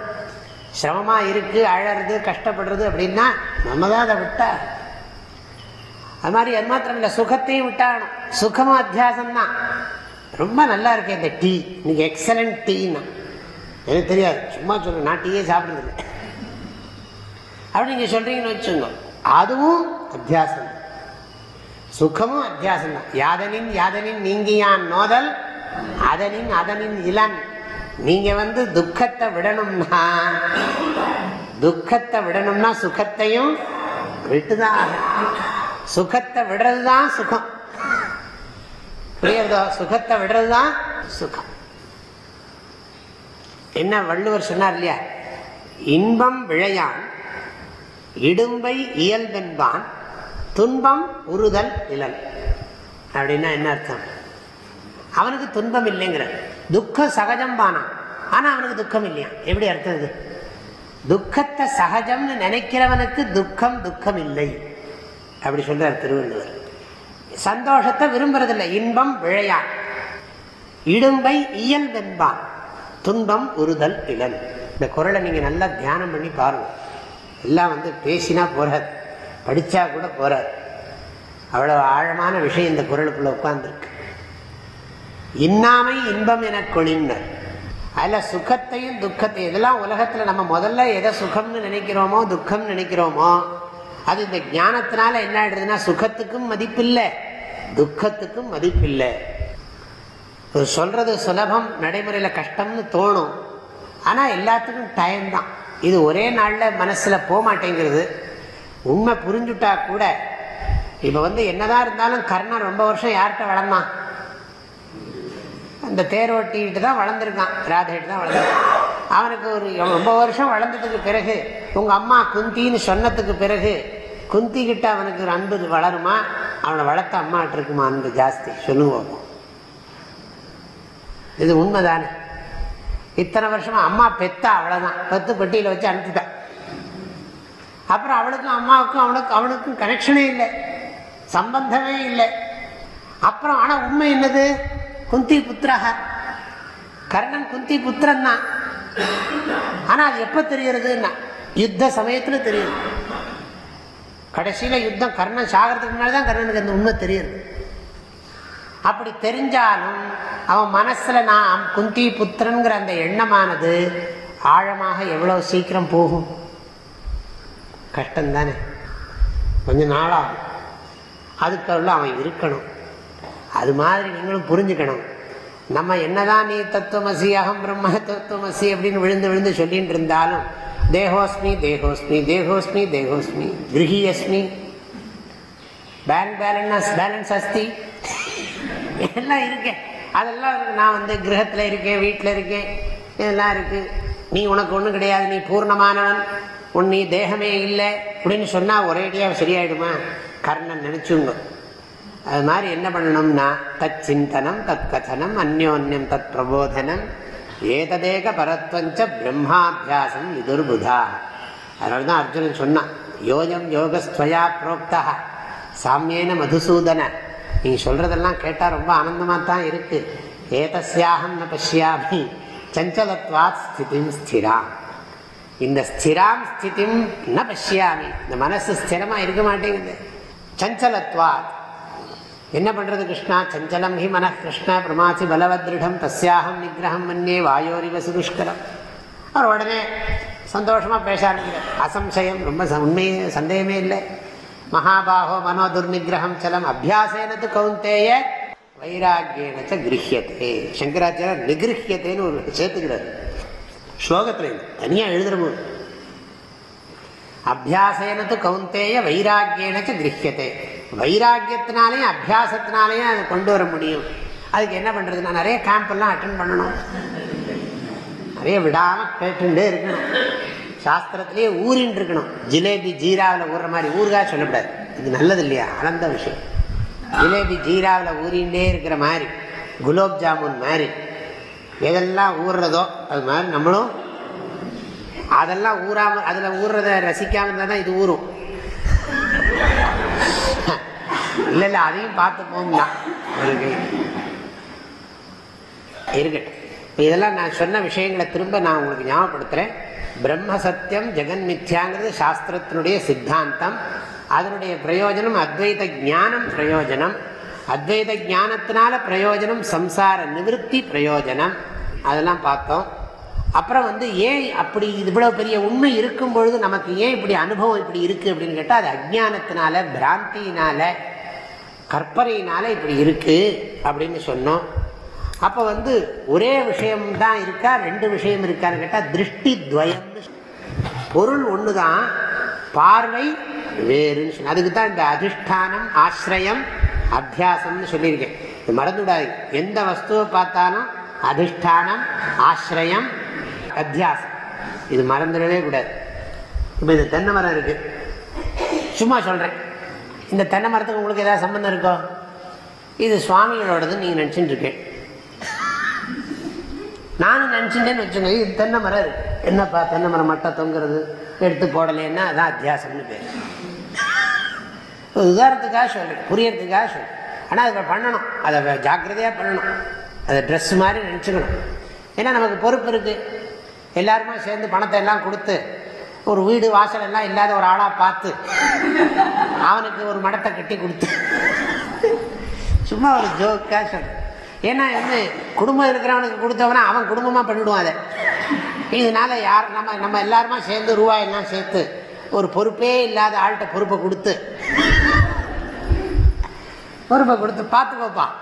Speaker 1: சிரமமாக இருக்குது அழறது கஷ்டப்படுறது அப்படின்னா நம்ம தான் அதை விட்டால் அது மாதிரி அது மாத்திரம் இல்லை சுகத்தையும் விட்டாகணும் சுகமும் அத்தியாசம் தான் ரொம்ப நல்லா இருக்கு இந்த டீ இன்னைக்கு எக்ஸலண்ட் டீனா எனக்கு தெரியாது சும்மா சொல்ல நான் டீயே சாப்பிடுறது அப்படி நீங்கள் சொல்கிறீங்கன்னு வச்சுங்க அதுவும் அத்தியாசம் சுகமும் அத்தியாசம் தான் யாதனின் யாதனின் நீங்கியான் நோதல் அதனின் அதனின் இளன் நீங்க வந்து துக்கத்தை விடணும்னா துக்கத்தை விடணும்னா சுகத்தையும் விட்டுதான் சுகத்தை விடுறது தான் சுகம் புரியுறதோ சுகத்தை விடுறது தான் சுகம் என்ன வள்ளுவர் சொன்னார் இல்லையா இன்பம் விழையான் இடும்பை இயல்பென்பான் துன்பம் உறுதல் இழல் அப்படின்னா என்ன அர்த்தம் அவனுக்கு துன்பம் இல்லைங்கிற துக்கம் சகஜம் பானான் ஆனால் அவனுக்கு துக்கம் இல்லையா எப்படி அர்த்தம் இது துக்கத்தை சகஜம்னு நினைக்கிறவனுக்கு துக்கம் துக்கம் இல்லை அப்படி சொல்றார் திருவள்ளுவர் சந்தோஷத்தை விரும்புறதில்லை இன்பம் விழையா இடும்பை இயல் இயல்பென்பான் துன்பம் உறுதல் இளன் இந்த குரலை நீங்கள் நல்லா தியானம் பண்ணி பாருங்கள் எல்லாம் வந்து பேசினா போகாது படிச்சா கூட போகாது அவ்வளோ ஆழமான விஷயம் இந்த குரலுக்குள்ள உட்காந்துருக்கு இன்னாமை இன்பம் என கொழின்னர் அதில் சுகத்தையும் துக்கத்தையும் இதெல்லாம் உலகத்தில் நம்ம முதல்ல எதை சுகம்னு நினைக்கிறோமோ துக்கம்னு நினைக்கிறோமோ அது இந்த ஞானத்தினால என்ன ஆயிடுதுன்னா சுகத்துக்கும் மதிப்பு இல்லை துக்கத்துக்கும் மதிப்பு இல்லை சொல்றது சுலபம் நடைமுறையில் கஷ்டம்னு தோணும் ஆனால் எல்லாத்துக்கும் டைம் தான் இது ஒரே நாளில் மனசில் போக உண்மை புரிஞ்சுட்டா கூட இப்போ வந்து என்னதான் இருந்தாலும் கர்ணன் ரொம்ப வருஷம் யார்கிட்ட வளர்ந்தான் அந்த தேரோட்டிகிட்டு தான் வளர்ந்துருக்கான் ராதைகிட்டு தான் வளர்ந்துருக்கான் அவனுக்கு ஒரு ரொம்ப வருஷம் வளர்ந்ததுக்கு பிறகு உங்கள் அம்மா குந்தின்னு சொன்னதுக்கு பிறகு குந்திக்கிட்ட அவனுக்கு ஒரு அன்பு வளருமா அவனை வளர்த்த அம்மாட்டு இருக்குமா அன்பு ஜாஸ்தி சொல்லுவோம் இது உண்மைதானே இத்தனை வருஷமா அம்மா பெத்தா அவ்வளோதான் பெத்து பெட்டியில் வச்சு அனுப்பிட்டான் அப்புறம் அவளுக்கும் அம்மாவுக்கும் அவனுக்கு அவனுக்கும் கனெக்ஷனே இல்லை சம்பந்தமே இல்லை அப்புறம் ஆனால் உண்மை என்னது குந்தி புத்திராக கர்ணன் குந்தி புத்திரன் தான் ஆனால் அது எப்போ தெரிகிறதுன்னா யுத்த சமயத்தில் தெரியுது கடைசியில் யுத்தம் கர்ணன் சாகிறதுக்கு முன்னாடி தான் கர்ணனுக்கு அந்த உண்மை தெரியுது அப்படி தெரிஞ்சாலும் அவன் மனசில் நான் குந்தி புத்திரங்கிற அந்த எண்ணமானது ஆழமாக எவ்வளோ சீக்கிரம் போகும் தானே கொஞ்சம் நாளாகும் அதுக்குள்ள அவன் இருக்கணும் அது மாதிரி நீங்களும் புரிஞ்சுக்கணும் நம்ம என்னதான் நீ தத்துவமசி அகம் பிரம்ம தத்துவமசி அப்படின்னு விழுந்து விழுந்து சொல்லிட்டு இருந்தாலும் தேகோஸ்மி தேகோஸ்மி தேகோஸ்மி தேகோஸ்மி கிரகியஸ்மி அஸ்மி பேங்க் பேலன்ஸ் பேலன்ஸ் அஸ்தி எல்லாம் இருக்கேன் அதெல்லாம் நான் வந்து கிரகத்தில் இருக்கேன் வீட்டில் இருக்கேன் இதெல்லாம் இருக்குது நீ உனக்கு ஒன்றும் கிடையாது நீ பூர்ணமானவன் உன் நீ தேகமே இல்லை அப்படின்னு சொன்னால் ஒரேடியாக சரியாயிடுமா கர்ணன் நினச்சுங்க அது மாதிரி என்ன பண்ணணும்னா தச்சிந்தனம் தத் கதனம் அந்யோன்யம் தத் பிரபோதனம் ஏததேக பரத்வஞ்ச பிரம்மாபியாசம் நிதுர்புதா அதனால தான் அர்ஜுனன் சொன்னான் யோஜம் யோகஸ்துவயா புரோக்தா சாமியேன மதுசூதன நீங்கள் சொல்கிறதெல்லாம் கேட்டால் ரொம்ப ஆனந்தமாக தான் இருக்கு ஏதாஹம் ந பஷ்யாமி சஞ்சலத்வாத் ஸ்திதிம் ஸ்திரா இந்த ஸ்திராம் ஸ்திதிம் ந பஷ்யாமி இந்த மனசு ஸ்திரமாக இருக்க மாட்டேங்குது சஞ்சலத்வாத் என்ன பண்ணுறது கிருஷ்ணா சஞ்சலம் ஹி மன கிருஷ்ண பிரமாசி பலவத்ருடம் தஸ்யாகம் நிகிரகம் மன்னே வாயோரிவ சுதுஷ்கரம் அவர் உடனே சந்தோஷமாக பேச ஆரம்பிக்கிறார் அசம்சயம் ரொம்ப உண்மையே சந்தேகமே இல்லை மகாபாகோ மனோ துர்நிகிரகம் சலம் அபியாசேனத்து கவுந்தேய வைராக்கியனத்தை கிரகியத்தே சங்கராச்சாரியர் நிகிரகியத்தேன்னு ஒரு சேர்த்துக்கிறார் ஸ்லோகத்தில் தனியாக எழுதுறபோது அபியாசேனத்து கவுந்தேய வைராக்கியனத்தை கிரகியத்தை வைராக்கியத்தினாலேயும் அபியாசத்தினாலேயும் அது கொண்டு வர முடியும் அதுக்கு என்ன பண்ணுறது நான் நிறைய எல்லாம் அட்டன் பண்ணணும் நிறைய விடாமல் கேட்டுட்டே இருக்கணும் சாஸ்திரத்திலேயே ஊரின் இருக்கணும் ஜிலேபி ஜீராவில் ஊறுற மாதிரி ஊருகா சொல்லக்கூடாது இது நல்லது இல்லையா அளந்த விஷயம் ஜிலேபி ஜீராவில் ஊறின்னே இருக்கிற மாதிரி குலோப் ஜாமுன் மாதிரி எதெல்லாம் ஊறுறதோ அது மாதிரி நம்மளும் அதெல்லாம் ஊறாமல் அதில் ஊறுறத ரசிக்காமல் இருந்தால் தான் இது ஊறும் இல்லை இல்லை அதையும் பார்த்து ஒரு இருக்கட்டும் இதெல்லாம் நான் சொன்ன விஷயங்களை திரும்ப நான் உங்களுக்கு ஞாபகப்படுத்துகிறேன் பிரம்ம சத்தியம் ஜெகன் மித்யாங்கிறது சாஸ்திரத்தினுடைய சித்தாந்தம் அதனுடைய பிரயோஜனம் அத்வைத ஞானம் பிரயோஜனம் அத்வைத ஜானத்தினால பிரயோஜனம் சம்சார நிவர்த்தி பிரயோஜனம் அதெல்லாம் பார்த்தோம் அப்புறம் வந்து ஏன் அப்படி இவ்வளோ பெரிய உண்மை இருக்கும் பொழுது நமக்கு ஏன் இப்படி அனுபவம் இப்படி இருக்குது அப்படின்னு கேட்டால் அது அஜானத்தினால பிராந்தியினால கற்பனையினால இப்படி இருக்கு அப்படின்னு சொன்னோம் அப்போ வந்து ஒரே விஷயம்தான் இருக்கா ரெண்டு விஷயம் இருக்கான்னு கேட்டால் திருஷ்டி துவயம்னு பொருள் ஒன்று தான் பார்வை வேறுன்னு அதுக்கு தான் இந்த அதிஷ்டானம் ஆசிரியம் அத்தியாசம்னு சொல்லியிருக்கேன் இது மறந்துவிடாது எந்த வஸ்துவை பார்த்தாலும் அதிஷ்டானம் ஆசிரியம் அத்தியாசம் இது மறந்துடவே கூடாது இப்ப இது தென்னை மரம் இருக்குது சும்மா சொல்கிறேன் இந்த தென்னை மரத்துக்கு உங்களுக்கு ஏதாவது சம்மந்தம் இருக்கோ இது சுவாமிகளோடது நீங்கள் நினச்சிட்டு இருக்கேன் நானும் நினச்சிட்டேன்னு வச்சுக்கோங்க இது தென்னை மரம் என்னப்பா தென்னை மரம் மட்டை தொங்குறது எடுத்து போடலைன்னா அதான் அத்தியாசம்னு பேர் உதாரணத்துக்காக சொல்லு புரியறதுக்காக சொல்லு ஆனால் அதை பண்ணணும் அதை ஜாக்கிரதையாக பண்ணணும் அதை ட்ரெஸ் மாதிரி நினச்சிக்கணும் ஏன்னா நமக்கு பொறுப்பு இருக்குது எல்லாருமே சேர்ந்து பணத்தை எல்லாம் கொடுத்து ஒரு வீடு வாசல் எல்லாம் இல்லாத ஒரு ஆளாக பார்த்து அவனுக்கு ஒரு மடத்தை கட்டி கொடுத்து சும்மா ஒரு ஜோக்கா சொல் ஏன்னா வந்து குடும்பம் இருக்கிறவனுக்கு கொடுத்தவனா அவன் குடும்பமாக பண்ணிவிடுவான் அதை இதனால் யார் நம்ம நம்ம எல்லாருமா சேர்ந்து எல்லாம் சேர்த்து ஒரு பொறுப்பே இல்லாத ஆள்கிட்ட பொறுப்பை கொடுத்து பொறுப்பை கொடுத்து பார்த்து பார்ப்பான்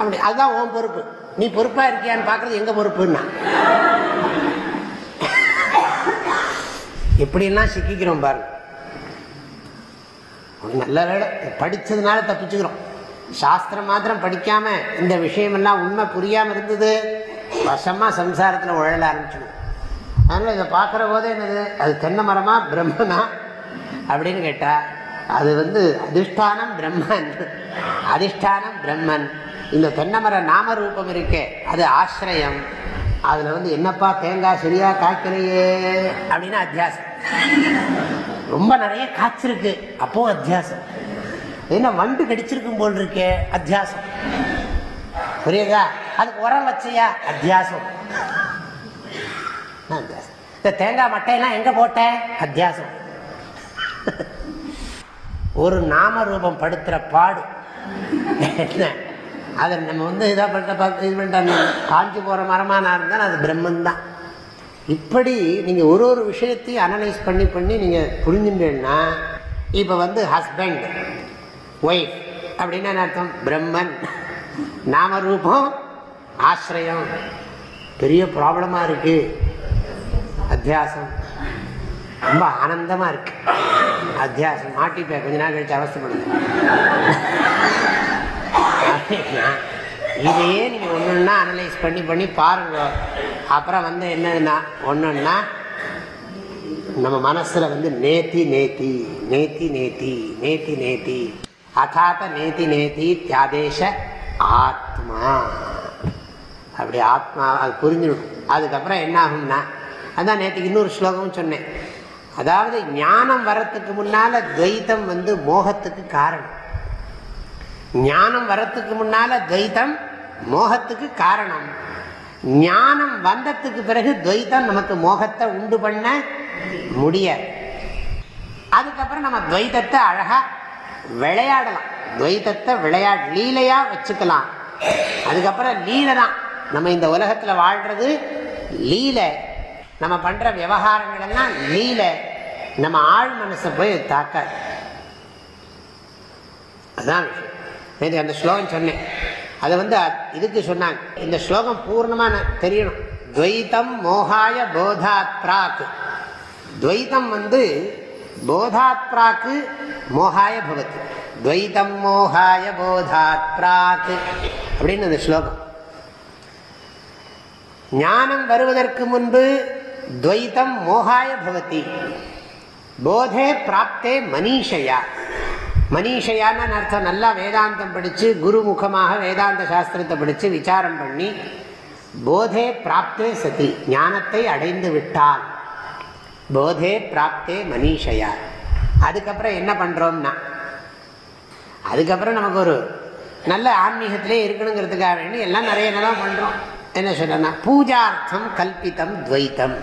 Speaker 1: அப்படி அதுதான் உன் பொறுப்பு நீ பொறுப்பாக இருக்கியான்னு பார்க்குறது எங்கள் பொறுப்புன்னா எப்படியெல்லாம் சிக்கிக்கிறோம் பாருங்க நல்ல வேலை படித்ததுனால தப்பிச்சுக்கிறோம் சாஸ்திரம் மாத்திரம் படிக்காமல் இந்த விஷயமெல்லாம் உண்மை புரியாமல் இருந்தது வருஷமாக சம்சாரத்தில் உழல ஆரம்பிச்சிடும் அதனால் இதை பார்க்குற போதே என்னது அது தென்னை மரமா பிரம்மனா அப்படின்னு கேட்டால் அது வந்து அதிஷ்டானம் பிரம்மன் அதிஷ்டானம் பிரம்மன் இந்த தென்னமர நாம ரூபம் இருக்கே அது ஆசிரியம் அதில் வந்து என்னப்பா தேங்காய் சரியாக காய்க்கலையே அப்படின்னு அத்தியாசம் ரொம்ப நிறைய காய்ச்சிருக்கு அப்போ அத்தியாசம் என்ன வண்டு கடிச்சிருக்கும் போல் இருக்கே அத்தியாசம் புரியுதா அதுக்கு உரம் வச்சியா அத்தியாசம் இந்த தேங்காய் மட்டையெல்லாம் எங்க போட்டேன் அத்தியாசம் ஒரு நாம ரூபம் படுத்துற பாடு என்ன அதை நம்ம வந்து இதாக பண்ண பார்த்து இது பண்ணிட்டோம் காஞ்சி போகிற மரமாக நான் இருந்தால் அது பிரம்மன் தான் இப்படி நீங்கள் ஒரு ஒரு விஷயத்தையும் அனலைஸ் பண்ணி பண்ணி நீங்கள் புரிஞ்சுட்டேன்னா இப்போ வந்து ஹஸ்பண்ட் ஒய்ஃப் அப்படின்னா அர்த்தம் பிரம்மன் நாம ரூபம் ஆசிரியம் பெரிய ப்ராப்ளமாக இருக்குது அத்தியாசம் ரொம்ப ஆனந்தமாக இருக்கு அத்தியாசம் மாட்டிப்பேன் கொஞ்ச நாள் கழிச்சு அவசியப்படுது இதையே நீங்கள் ஒன்னு அனலைஸ் பண்ணி பண்ணி பாருங்க அப்புறம் வந்து என்னதுன்னா ஒன்றுன்னா நம்ம மனசில் வந்து நேத்தி நேத்தி நேத்தி நேத்தி நேத்தி நேத்தி அதாத்த நேத்தி நேத்தி தியாதேச ஆத்மா அப்படி ஆத்மா அது புரிஞ்சிடும் அதுக்கப்புறம் என்ன ஆகும்னா அதான் நேற்று இன்னொரு ஸ்லோகம் சொன்னேன் அதாவது ஞானம் வரத்துக்கு முன்னால் துவைத்தம் வந்து மோகத்துக்கு காரணம் ஞானம் வர்றதுக்கு முன்னால் துவைத்தம் மோகத்துக்கு காரணம் ஞானம் வந்ததுக்கு பிறகு துவைத்தம் நமக்கு மோகத்தை உண்டு பண்ண முடிய அதுக்கப்புறம் நம்ம துவைத்தத்தை அழகாக விளையாடலாம் துவைத்தத்தை விளையாட் லீலையாக வச்சுக்கலாம் அதுக்கப்புறம் லீலை தான் நம்ம இந்த உலகத்தில் வாழ்கிறது லீலை நம்ம பண்ணுற விவகாரங்கள் எல்லாம் லீலை நம்ம ஆழ் மனசை போய் தாக்காது அதுதான் நேற்று அந்த ஸ்லோகம் சொன்னேன் அதை வந்து இதுக்கு சொன்னாங்க இந்த ஸ்லோகம் பூர்ணமாக தெரியணும் துவைத்தம் மோகாய போதாத் பிராக் துவைத்தம் வந்து போதாத் பிராக்கு மோகாய பவத்து துவைத்தம் மோகாய போதாத் பிராக் அப்படின்னு அந்த ஸ்லோகம் ஞானம் வருவதற்கு முன்பு துவைத்தம் மோகாய பவதி போதே பிராப்தே மனிஷையா மனிஷையான அர்த்தம் நல்லா வேதாந்தம் படித்து குருமுகமாக வேதாந்த சாஸ்திரத்தை படித்து விசாரம் பண்ணி போதே பிராப்தே சதி ஞானத்தை அடைந்து விட்டால் போதே பிராப்தே மனிஷையா அதுக்கப்புறம் என்ன பண்ணுறோம்னா அதுக்கப்புறம் நமக்கு ஒரு நல்ல ஆன்மீகத்திலே இருக்கணுங்கிறதுக்காக வேண்டி எல்லாம் நிறைய நல்லா பண்ணுறோம் என்ன சொல்லணும் பூஜார்த்தம் கல்பித்தம் துவைத்தம்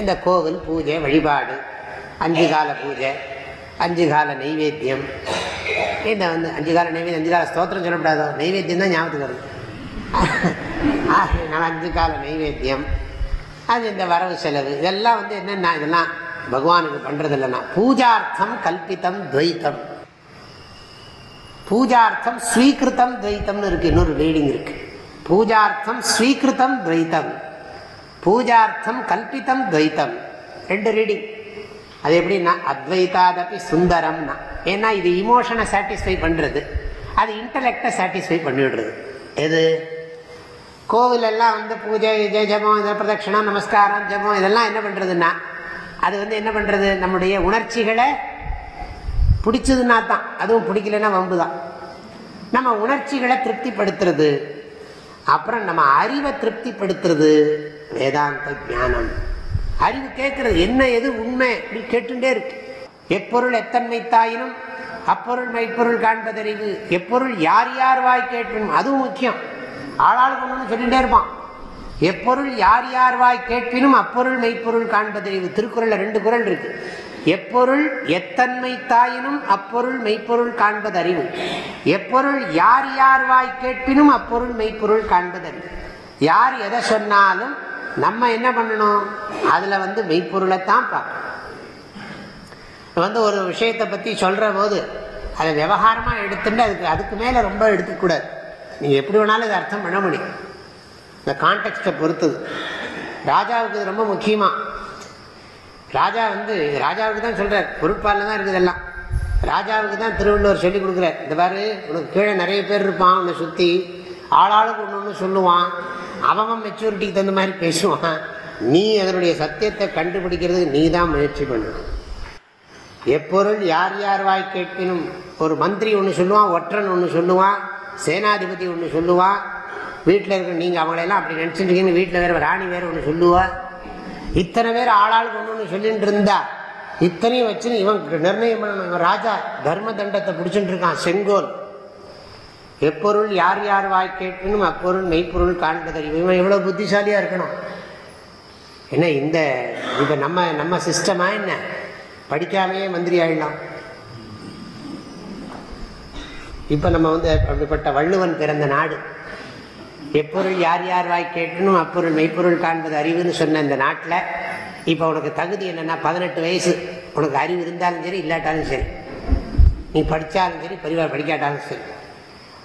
Speaker 1: இந்த கோவில் பூஜை வழிபாடு அஞ்சு கால பூஜை அஞ்சு கால நைவேத்தியம் இந்த வந்து அஞ்சு கால நைவேத்தியம் அஞ்சு கால ஸ்தோத்திரம் சொல்லக்கூடாதோ நைவேத்தியம் தான் ஞாபகத்துக்கு வருது நான் அஞ்சு கால நைவேத்தியம் அது இந்த வரவு செலவு இதெல்லாம் வந்து என்னென்னா இதெல்லாம் பகவானுக்கு பண்ணுறது இல்லைன்னா பூஜார்த்தம் கல்பித்தம் துவைத்தம் பூஜார்த்தம் ஸ்வீகிருத்தம் துவைத்தம்னு இருக்குது இன்னொரு ரீடிங் இருக்குது பூஜார்த்தம் ஸ்வீகிருத்தம் துவைத்தம் பூஜார்த்தம் கல்பித்தம் துவைத்தம் ரெண்டு ரீடிங் அது எப்படின்னா அத்வைதாதபி சுந்தரம்னா ஏன்னா இது இமோஷனை சாட்டிஸ்ஃபை பண்ணுறது அது இன்டலெக்டை சாட்டிஸ்ஃபை பண்ணிவிடுறது எது கோவிலெல்லாம் வந்து பூஜை ஜெய ஜபம் பிரதட்சிணம் நமஸ்காரம் ஜபம் இதெல்லாம் என்ன பண்ணுறதுன்னா அது வந்து என்ன பண்ணுறது நம்முடைய உணர்ச்சிகளை பிடிச்சதுன்னா தான் அதுவும் பிடிக்கலன்னா வம்பு தான் நம்ம உணர்ச்சிகளை திருப்திப்படுத்துறது அப்புறம் நம்ம அறிவை திருப்திப்படுத்துறது வேதாந்த ஜானம் அறிவு கேட்கறது என்ன எது உண்மை இப்படி கேட்டுட்டே இருக்கு எப்பொருள் எத்தன்மை தாயினும் அப்பொருள் மெய்ப்பொருள் காண்பதறிவு எப்பொருள் யார் யார் வாய் கேட்பினும் அதுவும் முக்கியம் ஆளாளுக்கு ஒன்று சொல்லிகிட்டே இருப்பான் எப்பொருள் யார் யார் வாய் கேட்பினும் அப்பொருள் மெய்ப்பொருள் காண்பதறிவு திருக்குறளில் ரெண்டு குரல் இருக்கு எப்பொருள் எத்தன்மை தாயினும் அப்பொருள் மெய்ப்பொருள் காண்பதறிவு எப்பொருள் யார் யார் வாய் கேட்பினும் அப்பொருள் மெய்ப்பொருள் காண்பதறிவு யார் எதை சொன்னாலும் நம்ம என்ன பண்ணணும் அதில் வந்து மெய்ப்பொருளை தான் பார்க்கணும் வந்து ஒரு விஷயத்தை பற்றி சொல்கிற போது அதை விவகாரமாக எடுத்துட்டு அதுக்கு அதுக்கு மேலே ரொம்ப எடுத்துக்கூடாது நீங்கள் எப்படி வேணாலும் இதை அர்த்தம் பண்ண முடியும் இந்த கான்டெக்ட்டை பொறுத்தது ராஜாவுக்கு இது ரொம்ப முக்கியமாக ராஜா வந்து ராஜாவுக்கு தான் சொல்கிறார் பொருட்பாலில் தான் இருக்குது எல்லாம் ராஜாவுக்கு தான் திருவள்ளுவர் சொல்லி கொடுக்குறார் இந்த பாரு உனக்கு கீழே நிறைய பேர் இருப்பான் உன்னை சுற்றி ஆளாளுக்கு ஒன்று ஒன்று சொல்லுவான் அவன் மெச்சூரிட்டிக்கு தகுந்த மாதிரி பேசுவான் நீ அதனுடைய சத்தியத்தை கண்டுபிடிக்கிறதுக்கு நீ தான் முயற்சி பண்ணணும் எப்பொருள் யார் யார் வாய் கேட்கணும் ஒரு மந்திரி ஒன்று சொல்லுவான் ஒற்றன் ஒன்று சொல்லுவான் சேனாதிபதி ஒன்று சொல்லுவான் வீட்டில் இருக்க நீங்கள் அவங்களெல்லாம் அப்படி நினச்சிட்டு வீட்டில் வேறு ராணி வேறு ஒன்று சொல்லுவா இத்தனை பேர் ஆளாளுக்கு ஒன்று ஒன்று சொல்லிட்டு இருந்தா இத்தனையும் வச்சுன்னு இவன் நிர்ணயம் பண்ணணும் ராஜா தர்ம தண்டத்தை பிடிச்சிட்டு இருக்கான் செங்கோல் எப்பொருள் யார் யார் வாய் கேட்கணும் அப்பொருள் மெய்ப்பொருள் காண்பதறிவு இவன் எவ்வளோ புத்திசாலியாக இருக்கணும் ஏன்னா இந்த இப்போ நம்ம நம்ம சிஸ்டமாக என்ன படிக்காமையே மந்திரி ஆகிடலாம் இப்போ நம்ம வந்து அப்படிப்பட்ட வள்ளுவன் பிறந்த நாடு எப்பொருள் யார் யார் வாய் கேட்கணும் அப்பொருள் மெய்ப்பொருள் காண்பது அறிவுன்னு சொன்ன இந்த நாட்டில் இப்போ உனக்கு தகுதி என்னென்னா பதினெட்டு வயசு உனக்கு அறிவு இருந்தாலும் சரி இல்லாட்டாலும் சரி நீ படித்தாலும் சரி பரிவா படிக்காட்டாலும் சரி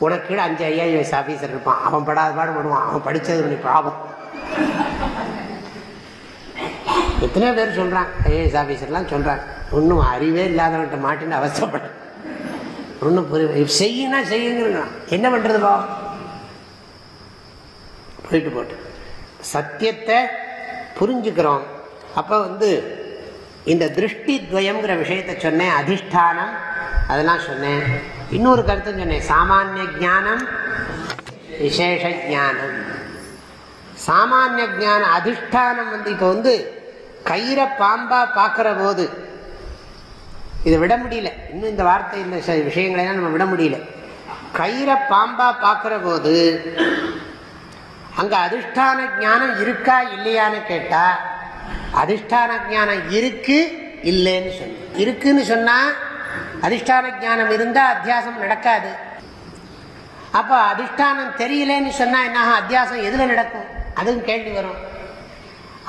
Speaker 1: உனக்கு கீழே அஞ்சு ஐஏஎஸ் ஆஃபீஸர் இருப்பான் அவன் படாத பாடு பண்ணுவான் அவன் படித்தது ஒரு ப்ராப்ளம் எத்தனையோ பேர் சொல்கிறான் ஐஏஎஸ் ஆஃபீஸர்லாம் சொல்கிறான் ஒன்றும் அறிவே இல்லாதவன்ட்ட மாட்டின்னு அவசரப்பட ஒன்றும் புரிய செய்யினா செய்யுங்கிறான் என்ன பண்ணுறதுப்பா போயிட்டு போட்டு சத்தியத்தை புரிஞ்சுக்கிறோம் அப்போ வந்து இந்த திருஷ்டி துவயங்கிற விஷயத்த சொன்னேன் அதிஷ்டானம் அதெல்லாம் சொன்னேன் இன்னொரு கருத்து சொன்னேன் சாமானிய ஜானம் விசேஷ ஜானம் சாமானிய ஜான அதிஷ்டானம் வந்து இப்போ வந்து கயிற பாம்பா பார்க்குற போது இதை விட முடியல இன்னும் இந்த வார்த்தை இந்த விஷயங்களையெல்லாம் நம்ம விட முடியல கயிற பாம்பா பார்க்குற போது அங்கே அதிஷ்டான ஜானம் இருக்கா இல்லையான்னு கேட்டால் அதிஷ்டான ஜானம் இருக்கு இல்லைன்னு சொன்ன இருக்குன்னு சொன்னால் அதிஷ்டான ஜானம் இருந்தால் அத்தியாசம் நடக்காது அப்போ அதிஷ்டானம் தெரியலேன்னு சொன்னால் என்னாக அத்தியாசம் எதில் நடக்கும் அதுவும் கேள்வி வரும்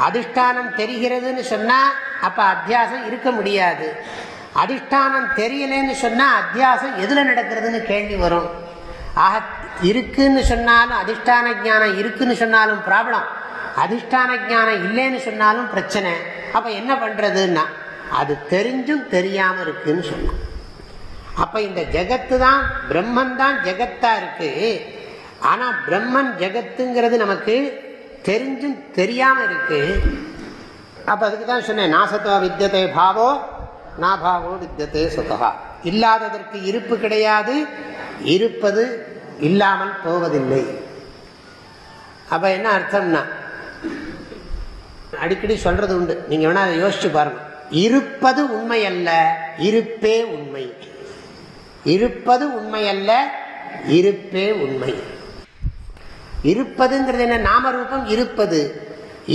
Speaker 1: அதிஷ்டானம் தெரிகிறதுன்னு சொன்னால் அப்போ அத்தியாசம் இருக்க முடியாது அதிஷ்டானம் தெரியலேன்னு சொன்னால் அத்தியாசம் எதில் நடக்கிறதுன்னு கேள்வி வரும் ஆக இருக்குன்னு சொன்னாலும் அதிஷ்டான ஜானம் இருக்குன்னு சொன்னாலும் ப்ராப்ளம் அதிஷ்டான ஜானம் இல்லைன்னு சொன்னாலும் பிரச்சனை அப்போ என்ன பண்ணுறதுன்னா அது தெரிஞ்சும் தெரியாமல் இருக்குன்னு சொன்னோம் அப்போ இந்த ஜெகத்து தான் பிரம்மன் தான் ஜெகத்தாக இருக்குது ஆனால் பிரம்மன் ஜெகத்துங்கிறது நமக்கு தெரிஞ்சும் தெரியாமல் இருக்குது அப்போ அதுக்கு தான் சொன்னேன் நாசத்துவா வித்தியதே பாவோ நாபாவோ வித்தியதே சுத்தகா இல்லாததற்கு இருப்பு கிடையாது இருப்பது இல்லாமல் போவதில்லை அப்போ என்ன அர்த்தம்னா அடிக்கடி சொல்கிறது உண்டு நீங்கள் வேணால் அதை யோசித்து பாருங்கள் இருப்பது உண்மை அல்ல இருப்பே உண்மை இருப்பது உண்மை அல்ல இருப்பே உண்மை இருப்பதுங்கிறது என்ன நாமரூபம் இருப்பது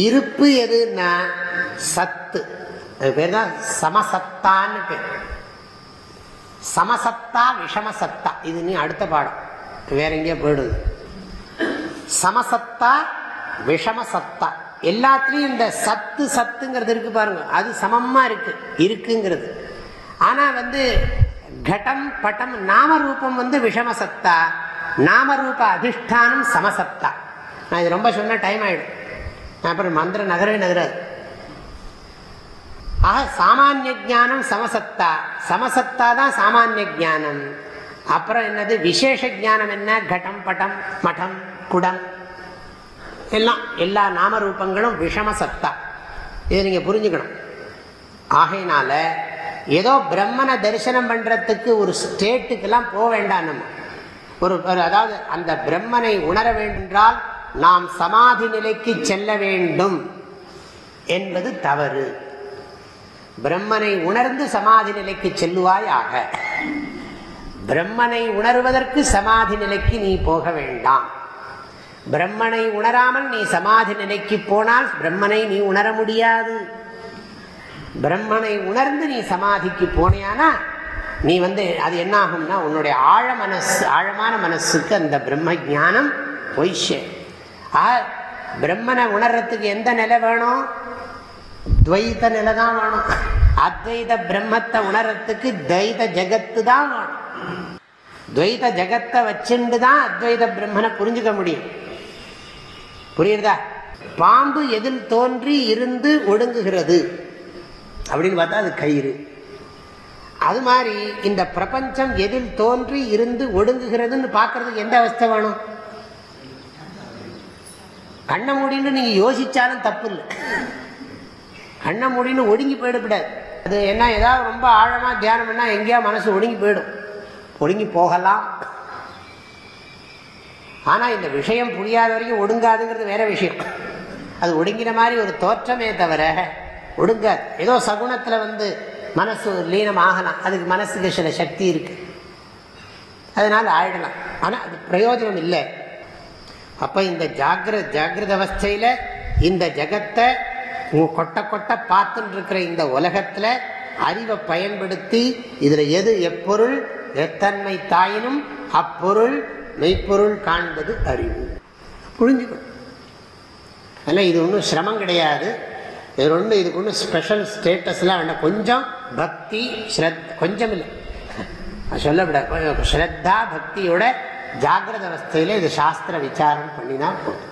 Speaker 1: இருப்பு எதுன்னா சத்து அது பேர் தான் சமசத்தான்னு பேர் சமசத்தா விஷமசத்தா இது நீ அடுத்த பாடம் வேற எங்கேயோ போயிடுது சமசத்தா விஷமசத்தா எல்லாத்துலேயும் இந்த சத்து சத்துங்கிறது இருக்குது பாருங்க அது சமமாக இருக்குது இருக்குங்கிறது ஆனால் வந்து கடம் பட்டம் நாமரூபம் வந்து விஷம சத்தா நாமரூப அதிஷ்டானம் சமசத்தா நான் இது ரொம்ப சொன்ன டைம் ஆகிடும் அப்புறம் மந்திர நகரவே நகராது ஆக சாமானிய ஜானம் சமசத்தா சமசத்தா தான் சாமானிய ஜானம் அப்புறம் என்னது விசேஷ ஜானம் என்ன கடம் பட்டம் மட்டம் குடம் எல்லாம் எல்லா நாமரூபங்களும் விஷம சத்தா இதை நீங்கள் புரிஞ்சுக்கணும் ஆகையினால ஏதோ பிரம்மனை தரிசனம் பண்ணுறதுக்கு ஒரு ஸ்டேட்டுக்கெல்லாம் போக வேண்டாம் நம்ம ஒரு அதாவது அந்த பிரம்மனை உணர என்றால் நாம் சமாதி நிலைக்கு செல்ல வேண்டும் என்பது தவறு பிரம்மனை உணர்ந்து சமாதி நிலைக்கு செல்லுவாய் ஆக பிரம்மனை உணர்வதற்கு சமாதி நிலைக்கு நீ போக வேண்டாம் பிரம்மனை உணராமல் நீ சமாதி நிலைக்கு போனால் பிரம்மனை நீ உணர முடியாது பிரம்மனை உணர்ந்து நீ சமாதிக்கு போனியானா நீ வந்து அது என்ன ஆகும்னா உன்னுடைய ஆழ மனசு ஆழமான மனசுக்கு அந்த பிரம்ம ஜானம் பொய்ஷே ஆ பிரம்மனை உணர்றதுக்கு எந்த நிலை வேணும் துவைத்த நிலை தான் வேணும் அத்வைத பிரம்மத்தை உணர்றதுக்கு துவைத ஜகத்து தான் வேணும் துவைத ஜகத்தை வச்சுட்டு தான் அத்வைத பிரம்மனை புரிஞ்சுக்க முடியும் புரியுதா பாம்பு எதில் தோன்றி இருந்து ஒடுங்குகிறது அப்படின்னு பார்த்தா அது கயிறு அது மாதிரி இந்த பிரபஞ்சம் எதில் தோன்றி இருந்து ஒடுங்குகிறதுன்னு பார்க்கறதுக்கு எந்த அவஸ்தை வேணும் கண்ண முடின்னு நீங்கள் யோசிச்சாலும் தப்பு இல்லை கண்ண முடின்னு ஒடுங்கி போயிடக்கூடாது அது என்ன ஏதாவது ரொம்ப ஆழமாக தியானம் பண்ணா எங்கேயா மனசு ஒடுங்கி போயிடும் ஒடுங்கி போகலாம் ஆனால் இந்த விஷயம் புரியாத வரைக்கும் ஒடுங்காதுங்கிறது வேற விஷயம் அது ஒடுங்கின மாதிரி ஒரு தோற்றமே தவிர ஒடுங்காது ஏதோ சகுணத்தில் வந்து மனசு லீனம் ஆகலாம் அதுக்கு மனசுக்கு சில சக்தி இருக்கு அதனால் ஆயிடலாம் ஆனால் அது பிரயோஜனம் இல்லை அப்போ இந்த ஜாகிர ஜாகிரத அவஸ்தையில் இந்த ஜகத்தை கொட்ட கொட்ட பார்த்துட்டு இருக்கிற இந்த உலகத்தில் அறிவை பயன்படுத்தி இதில் எது எப்பொருள் எத்தன்மை தாயினும் அப்பொருள் மெய்ப்பொருள் காண்பது அறிவு புரிஞ்சுக்கணும் அதனால் இது ஒன்றும் சிரமம் கிடையாது இது ஒன்றும் இதுக்கு ஒன்றும் ஸ்பெஷல் ஸ்டேட்டஸ்லாம் வேண்டாம் கொஞ்சம் பக்தி ஸ்ரத் கொஞ்சம் இல்லை சொல்லப்படாது ஸ்ரத்தா பக்தியோட ஜாகிரத அவஸ்தையில் இது சாஸ்திர விசாரம் பண்ணினா போதும்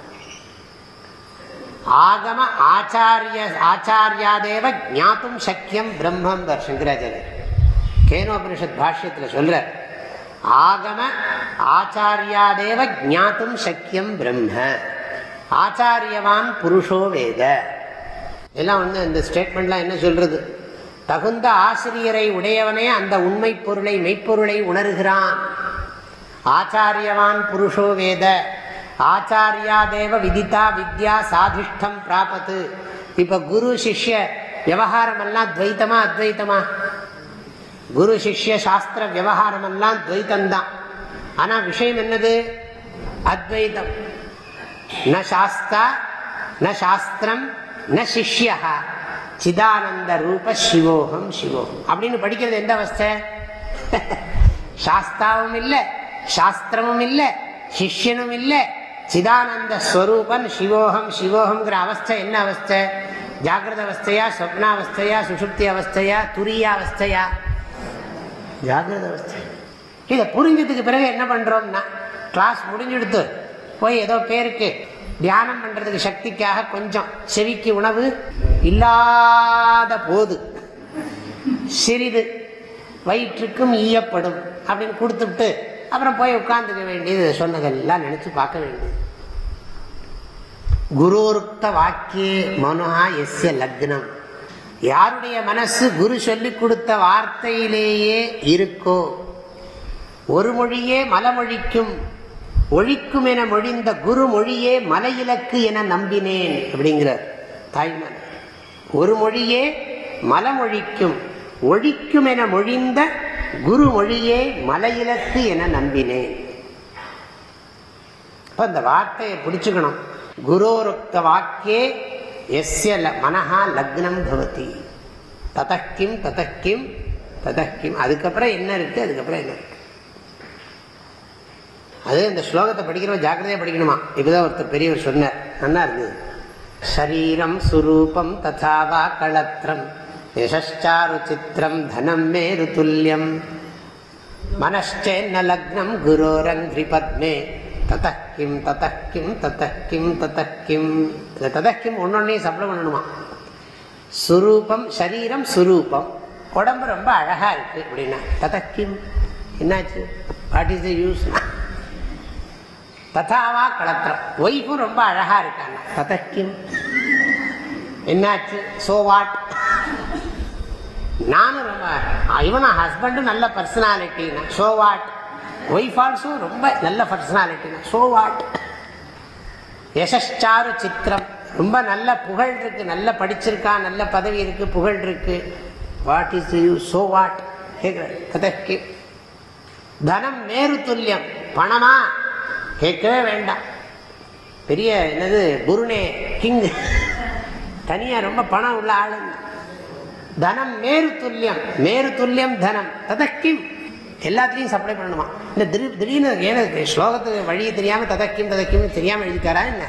Speaker 1: ஆகம ஆச்சாரிய ஆச்சாரியாதேவ ஜாத்தும் சக்கியம் பிரம்மம் சங்கராச்சாரியர் கேனோபனிஷத் பாஷ்யத்தில் சொல்கிறார் ஆகம ஆச்சாரியாதேவ ஜாத்தும் சக்கியம் பிரம்ம ஆச்சாரியவான் புருஷோ வேத இதெல்லாம் வந்து இந்த ஸ்டேட்மெண்ட்லாம் என்ன சொல்றது தகுந்த ஆசிரியரை உடையவனே அந்த உண்மை பொருளை மெய்ப்பொருளை உணர்கிறான் ஆச்சாரியவான் புருஷோ வேத ஆச்சாரியா தேவ விதித்தா வித்யா சாதிஷ்டம் பிராபத்து இப்போ குரு சிஷ்ய விவகாரம் எல்லாம் துவைத்தமா அத்வைத்தமா குரு சிஷ்ய சாஸ்திர விவகாரம் எல்லாம் துவைத்தம்தான் ஆனால் விஷயம் என்னது அத்வைதம் நாஸ்திரம் சாஸ்தா ந சிஷ்யா சிதானந்த ரூப சிவோகம் சிவோகம் அப்படின்னு படிக்கிறது எந்த அவஸ்தை சாஸ்தாவும் இல்லை சாஸ்திரமும் இல்லை சிஷ்யனும் இல்லை சிதானந்த ஸ்வரூபன் சிவோகம் சிவோகம்ங்கிற அவஸ்தை என்ன அவஸ்தை ஜாகிரத அவஸ்தையா சொப்னாவஸ்தையா சுசுப்தி அவஸ்தையா துரியாவஸ்தையா ஜாகிரத அவஸ்தை இதை புரிஞ்சதுக்கு பிறகு என்ன பண்ணுறோம்னா கிளாஸ் முடிஞ்செடுத்து போய் ஏதோ பேருக்கு தியானம் பண்ணுறதுக்கு சக்திக்காக கொஞ்சம் செவிக்கு உணவு இல்லாத போது சிறிது வயிற்றுக்கும் ஈயப்படும் அப்படின்னு கொடுத்துட்டு அப்புறம் போய் உட்கார்ந்துக்க வேண்டியது சொன்னதெல்லாம் நினச்சி பார்க்க வேண்டியது குருத்த வாக்கியே மனோகா எஸ்ய லக்னம் யாருடைய மனசு குரு சொல்லிக் கொடுத்த வார்த்தையிலேயே இருக்கோ ஒரு மொழியே மலமொழிக்கும் ஒழிக்கும் என மொழிந்த குரு மொழியே மலை இலக்கு என நம்பினேன் அப்படிங்கிறார் தாய்மன் ஒரு மொழியே மலமொழிக்கும் ஒழிக்கும் என மொழிந்த குரு மொழியே மலை இலக்கு என நம்பினேன் அந்த வார்த்தையை பிடிச்சுக்கணும் குரோருக்த வாக்கே எஸ்ய மனஹா லக்னம் பவதி ததக்கிம் ததக்கிம் ததக்கிம் அதுக்கப்புறம் என்ன இருக்கு அதுக்கப்புறம் என்ன இருக்கு அது இந்த ஸ்லோகத்தை படிக்கிறவங்க ஜாக்கிரதையாக படிக்கணுமா இப்போதான் ஒருத்தர் பெரியவர் சொன்னார் நல்லா இருக்கு சரீரம் சுரூபம் ததாவா களத்திரம் யசாரு சித்திரம் தனம் மேரு துல்லியம் மனச்சேன்ன லக்னம் குரோரங்கிரி பத்மே தத்த கிம் தத்த கிம் தத்த கிம் இந்த தத கிம் ஒன்னொன்னையும் சப்ளம் பண்ணணுமா சுரூபம் சரீரம் சுரூபம் உடம்பு ரொம்ப அழகாக இருக்குது அப்படின்னா ததக்கிம் கிம் என்னாச்சு வாட் இஸ் த யூஸ் ததாவா கலத்திரம் ஒய்ஃபும் ரொம்ப அழகாக இருக்காங்க ததக்கிம் என்னாச்சு சோ வாட் நானும் ரொம்ப இவனும் ஹஸ்பண்டும் நல்ல பர்சனாலிட்டின்னா ஷோ வாட் ஒய்ஃப் ஆல்சோ ரொம்ப நல்ல பர்சனாலிட்டி ஸோ வாட் யசாரு சித்திரம் ரொம்ப நல்ல புகழ் இருக்கு நல்ல படிச்சிருக்கா நல்ல பதவி இருக்கு புகழ் இருக்கு what is you so what கேட்குற கதைக்கு தனம் மேரு துல்லியம் பணமா கேட்கவே வேண்டாம் பெரிய என்னது குருனே கிங் தனியாக ரொம்ப பணம் உள்ள ஆளுங்க தனம் மேரு துல்லியம் மேரு துல்லியம் தனம் ததக்கிம் எல்லாத்திலையும் சப்ளை பண்ணணுமா இந்த திடீர்னு ஏன்னா ஸ்லோகத்துக்கு வழியை தெரியாமல் ததக்கியும் ததக்கியும் தெரியாமல் எழுதிக்காரா என்ன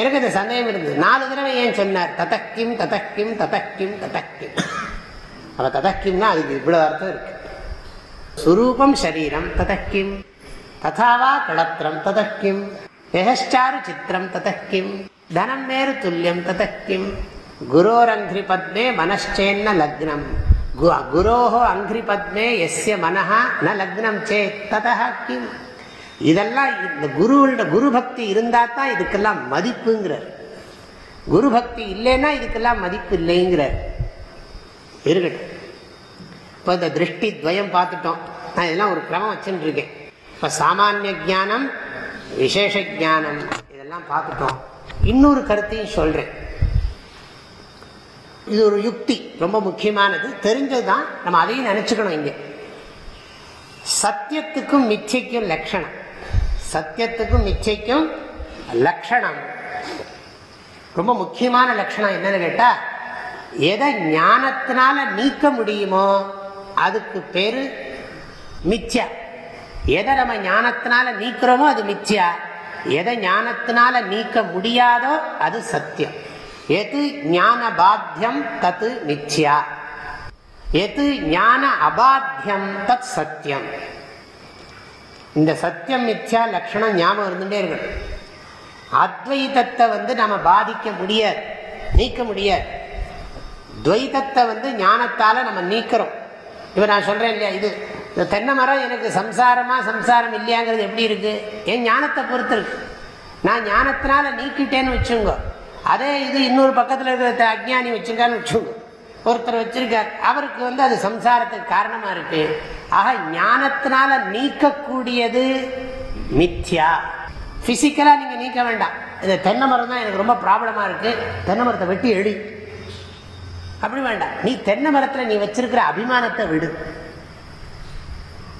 Speaker 1: எனக்கு இந்த சந்தேகம் இருந்தது நாலு தடவை ஏன் சொன்னார் ததக்கியும் ததக்கியும் ததக்கியும் ததக்கியும் அப்போ ததக்கிம்னா அதுக்கு இவ்வளோ அர்த்தம் இருக்கு சுரூபம் சரீரம் ததக்கிம் ததாவா கடத்திரம் ததக்கிம் எஹச்சாரு சித்திரம் ததக்கிம் தனம் மேறு துல்லியம் ததக்கிம் குரோரந்திரி பத்மே மனச்சேன்ன லக்னம் குரோஹோ அங்கிரி பத்மே எஸ்ய மனஹா ந லக்னம் சே ததா கிம் இதெல்லாம் இந்த குருவோட குரு பக்தி இருந்தால் தான் இதுக்கெல்லாம் மதிப்புங்கிறார் குரு பக்தி இல்லைன்னா இதுக்கெல்லாம் மதிப்பு இல்லைங்கிறார் இருக்கட்டும் இப்போ இந்த திருஷ்டி துவயம் பார்த்துட்டோம் நான் இதெல்லாம் ஒரு கிரமம் வச்சுட்டு இப்போ சாமானிய ஜானம் விசேஷ ஜானம் இதெல்லாம் பார்த்துட்டோம் இன்னொரு கருத்தையும் சொல்கிறேன் இது ஒரு யுக்தி ரொம்ப முக்கியமானது தெரிஞ்சதுதான் நம்ம அதையும் நினச்சிக்கணும் இங்கே சத்தியத்துக்கும் மிச்சைக்கும் லட்சணம் சத்தியத்துக்கும் மிச்சைக்கும் லட்சணம் ரொம்ப முக்கியமான லட்சணம் என்னன்னு கேட்டால் எதை ஞானத்தினால நீக்க முடியுமோ அதுக்கு பேரு மிச்சா எதை நம்ம ஞானத்தினால நீக்கிறோமோ அது மிச்சா எதை ஞானத்தினால நீக்க முடியாதோ அது சத்தியம் எது ஞான பாத்தியம் தத்து மித்யா எது ஞான அபாத்தியம் தத் சத்தியம் இந்த சத்தியம் மித்யா லட்சணம் ஞாபகம் இருந்துட்டே இருக்கணும் அத்வைதத்தை வந்து நம்ம பாதிக்க முடியாது நீக்க முடியாது துவைதத்தை வந்து ஞானத்தால் நம்ம நீக்கிறோம் இப்போ நான் சொல்கிறேன் இல்லையா இது இந்த தென்னை மரம் எனக்கு சம்சாரமாக சம்சாரம் இல்லையாங்கிறது எப்படி இருக்குது என் ஞானத்தை பொறுத்து இருக்கு நான் ஞானத்தினால நீக்கிட்டேன்னு வச்சுங்கோ அதே இது இன்னொரு பக்கத்தில் இருக்கிற அஜ்ஞானி வச்சுருக்கான்னு வச்சு ஒருத்தர் வச்சிருக்கார் அவருக்கு வந்து அது சம்சாரத்துக்கு காரணமாக இருக்கு ஆக ஞானத்தினால நீக்கக்கூடியது மித்யா ஃபிசிக்கலாக நீங்கள் நீக்க வேண்டாம் இந்த தென்னை மரம் தான் எனக்கு ரொம்ப ப்ராப்ளமாக இருக்குது தென்னை மரத்தை வெட்டி எழு அப்படி வேண்டாம் நீ தென்னை மரத்தில் நீ வச்சிருக்கிற அபிமானத்தை விடு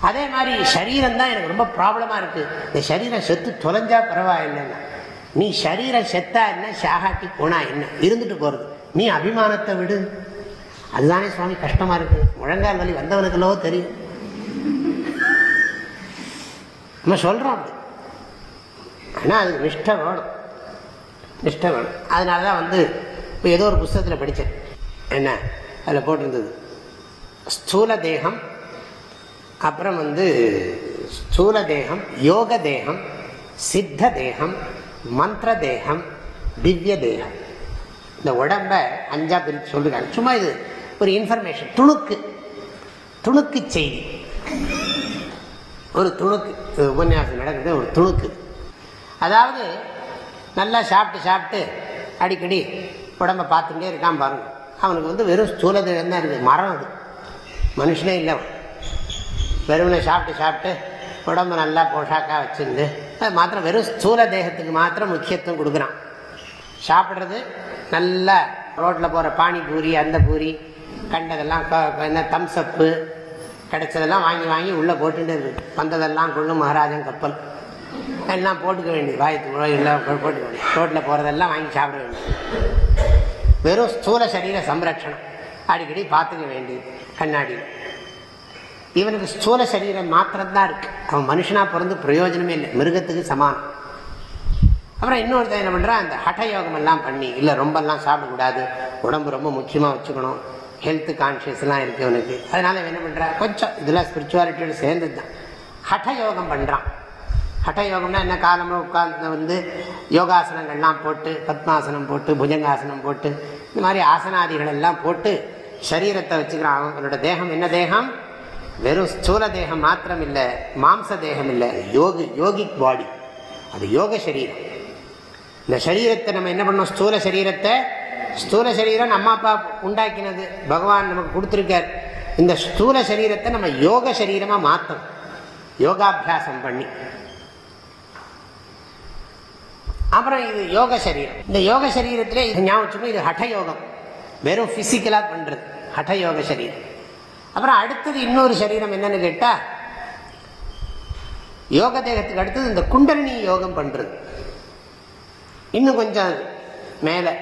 Speaker 1: அதே மாதிரி சரீரம் தான் எனக்கு ரொம்ப ப்ராப்ளமாக இருக்குது இந்த சரீரம் செத்து தொலைஞ்சா பரவாயில்லைன்னா நீ சரீரம் செத்தா என்ன சாகாட்டி போனா என்ன இருந்துட்டு போறது நீ அபிமானத்தை விடு அதுதானே சுவாமி கஷ்டமா இருக்கு முழங்கால் வலி வந்தவனுக்குள்ளவோ தெரியும் நம்ம சொல்றோம் அப்படி ஆனால் அது நிஷ்டை வேணும் நிஷ்டை வேணும் அதனால தான் வந்து இப்போ ஏதோ ஒரு புஸ்தகத்தில் படித்தேன் என்ன அதில் போட்டிருந்தது ஸ்தூல தேகம் அப்புறம் வந்து ஸ்தூல தேகம் யோக தேகம் சித்த தேகம் மந்திர தேகம் திவ்ய தேகம் இந்த உடம்ப அஞ்சா பிரித்து சொல்லுறாங்க சும்மா இது ஒரு இன்ஃபர்மேஷன் துணுக்கு துணுக்கு செய்தி ஒரு துணுக்கு உபன்யாசம் நடக்கிறது ஒரு துணுக்கு அதாவது நல்லா சாப்பிட்டு சாப்பிட்டு அடிக்கடி உடம்ப பார்த்துட்டே இருக்கான் பாருங்க அவனுக்கு வந்து வெறும் ஸ்தூல தான் இருக்குது மரம் அது மனுஷனே இல்லை வெறும் சாப்பிட்டு சாப்பிட்டு உடம்பு நல்லா போஷாக்காக வச்சுருந்து அது மாத்திரம் வெறும் ஸ்தூல தேகத்துக்கு மாத்திரம் முக்கியத்துவம் கொடுக்குறான் சாப்பிட்றது நல்ல ரோட்டில் போகிற பானிபூரி அந்த பூரி கண்டதெல்லாம் என்ன தம்ஸ்அப்பு கிடைச்சதெல்லாம் வாங்கி வாங்கி உள்ளே போட்டுட்டு வந்ததெல்லாம் கொள்ளும் மகாராஜன் கப்பல் எல்லாம் போட்டுக்க வேண்டியது வாயத்துக்குள்ள எல்லாம் போட்டுக்க வேண்டியது ரோட்டில் போகிறதெல்லாம் வாங்கி சாப்பிட வேண்டியது வெறும் ஸ்தூல சரீர சம்ரட்சணம் அடிக்கடி பார்த்துக்க வேண்டியது கண்ணாடியில் இவனுக்கு ஸ்தூல சரீரம் மாத்திரம்தான் இருக்குது அவன் மனுஷனாக பிறந்து பிரயோஜனமே இல்லை மிருகத்துக்கு சமானம் அப்புறம் இன்னொருத்தன் என்ன பண்ணுறான் அந்த ஹட யோகமெல்லாம் பண்ணி இல்லை ரொம்பலாம் சாப்பிடக்கூடாது உடம்பு ரொம்ப முக்கியமாக வச்சுக்கணும் ஹெல்த் கான்ஷியஸ்லாம் இருக்குது இவனுக்கு அதனால் என்ன பண்ணுறான் கொஞ்சம் இதெல்லாம் ஸ்பிரிச்சுவாலிட்டியோடு சேர்ந்து தான் ஹட யோகம் பண்ணுறான் ஹட யோகம்னா என்ன காலமாக உட்கார்ந்து வந்து யோகாசனங்கள்லாம் போட்டு பத்மாசனம் போட்டு புஜங்காசனம் போட்டு இந்த மாதிரி ஆசனாதிகள் எல்லாம் போட்டு சரீரத்தை வச்சுக்கிறான் அவங்களோட தேகம் என்ன தேகம் வெறும் ஸ்தூல தேகம் மாத்திரம் இல்லை மாம்ச தேகம் இல்லை யோகி யோகிக் பாடி அது யோக சரீரம் இந்த சரீரத்தை நம்ம என்ன பண்ணோம் ஸ்தூல சரீரத்தை ஸ்தூல சரீரம் நம்ம அப்பா உண்டாக்கினது பகவான் நமக்கு கொடுத்துருக்கார் இந்த ஸ்தூல சரீரத்தை நம்ம யோக சரீரமாக மாற்றோம் யோகாபியாசம் பண்ணி அப்புறம் இது யோக சரீரம் இந்த யோக சரீரத்திலே இது ஞாபகம் இது ஹட யோகம் வெறும் ஃபிசிக்கலாக பண்ணுறது ஹட யோக சரீரம் அப்புறம் அடுத்தது இன்னொரு சரீரம் என்னன்னு கேட்டால் யோக தேகத்துக்கு அடுத்தது இந்த குண்டலினி யோகம் பண்ணுறது இன்னும் கொஞ்சம் மேலே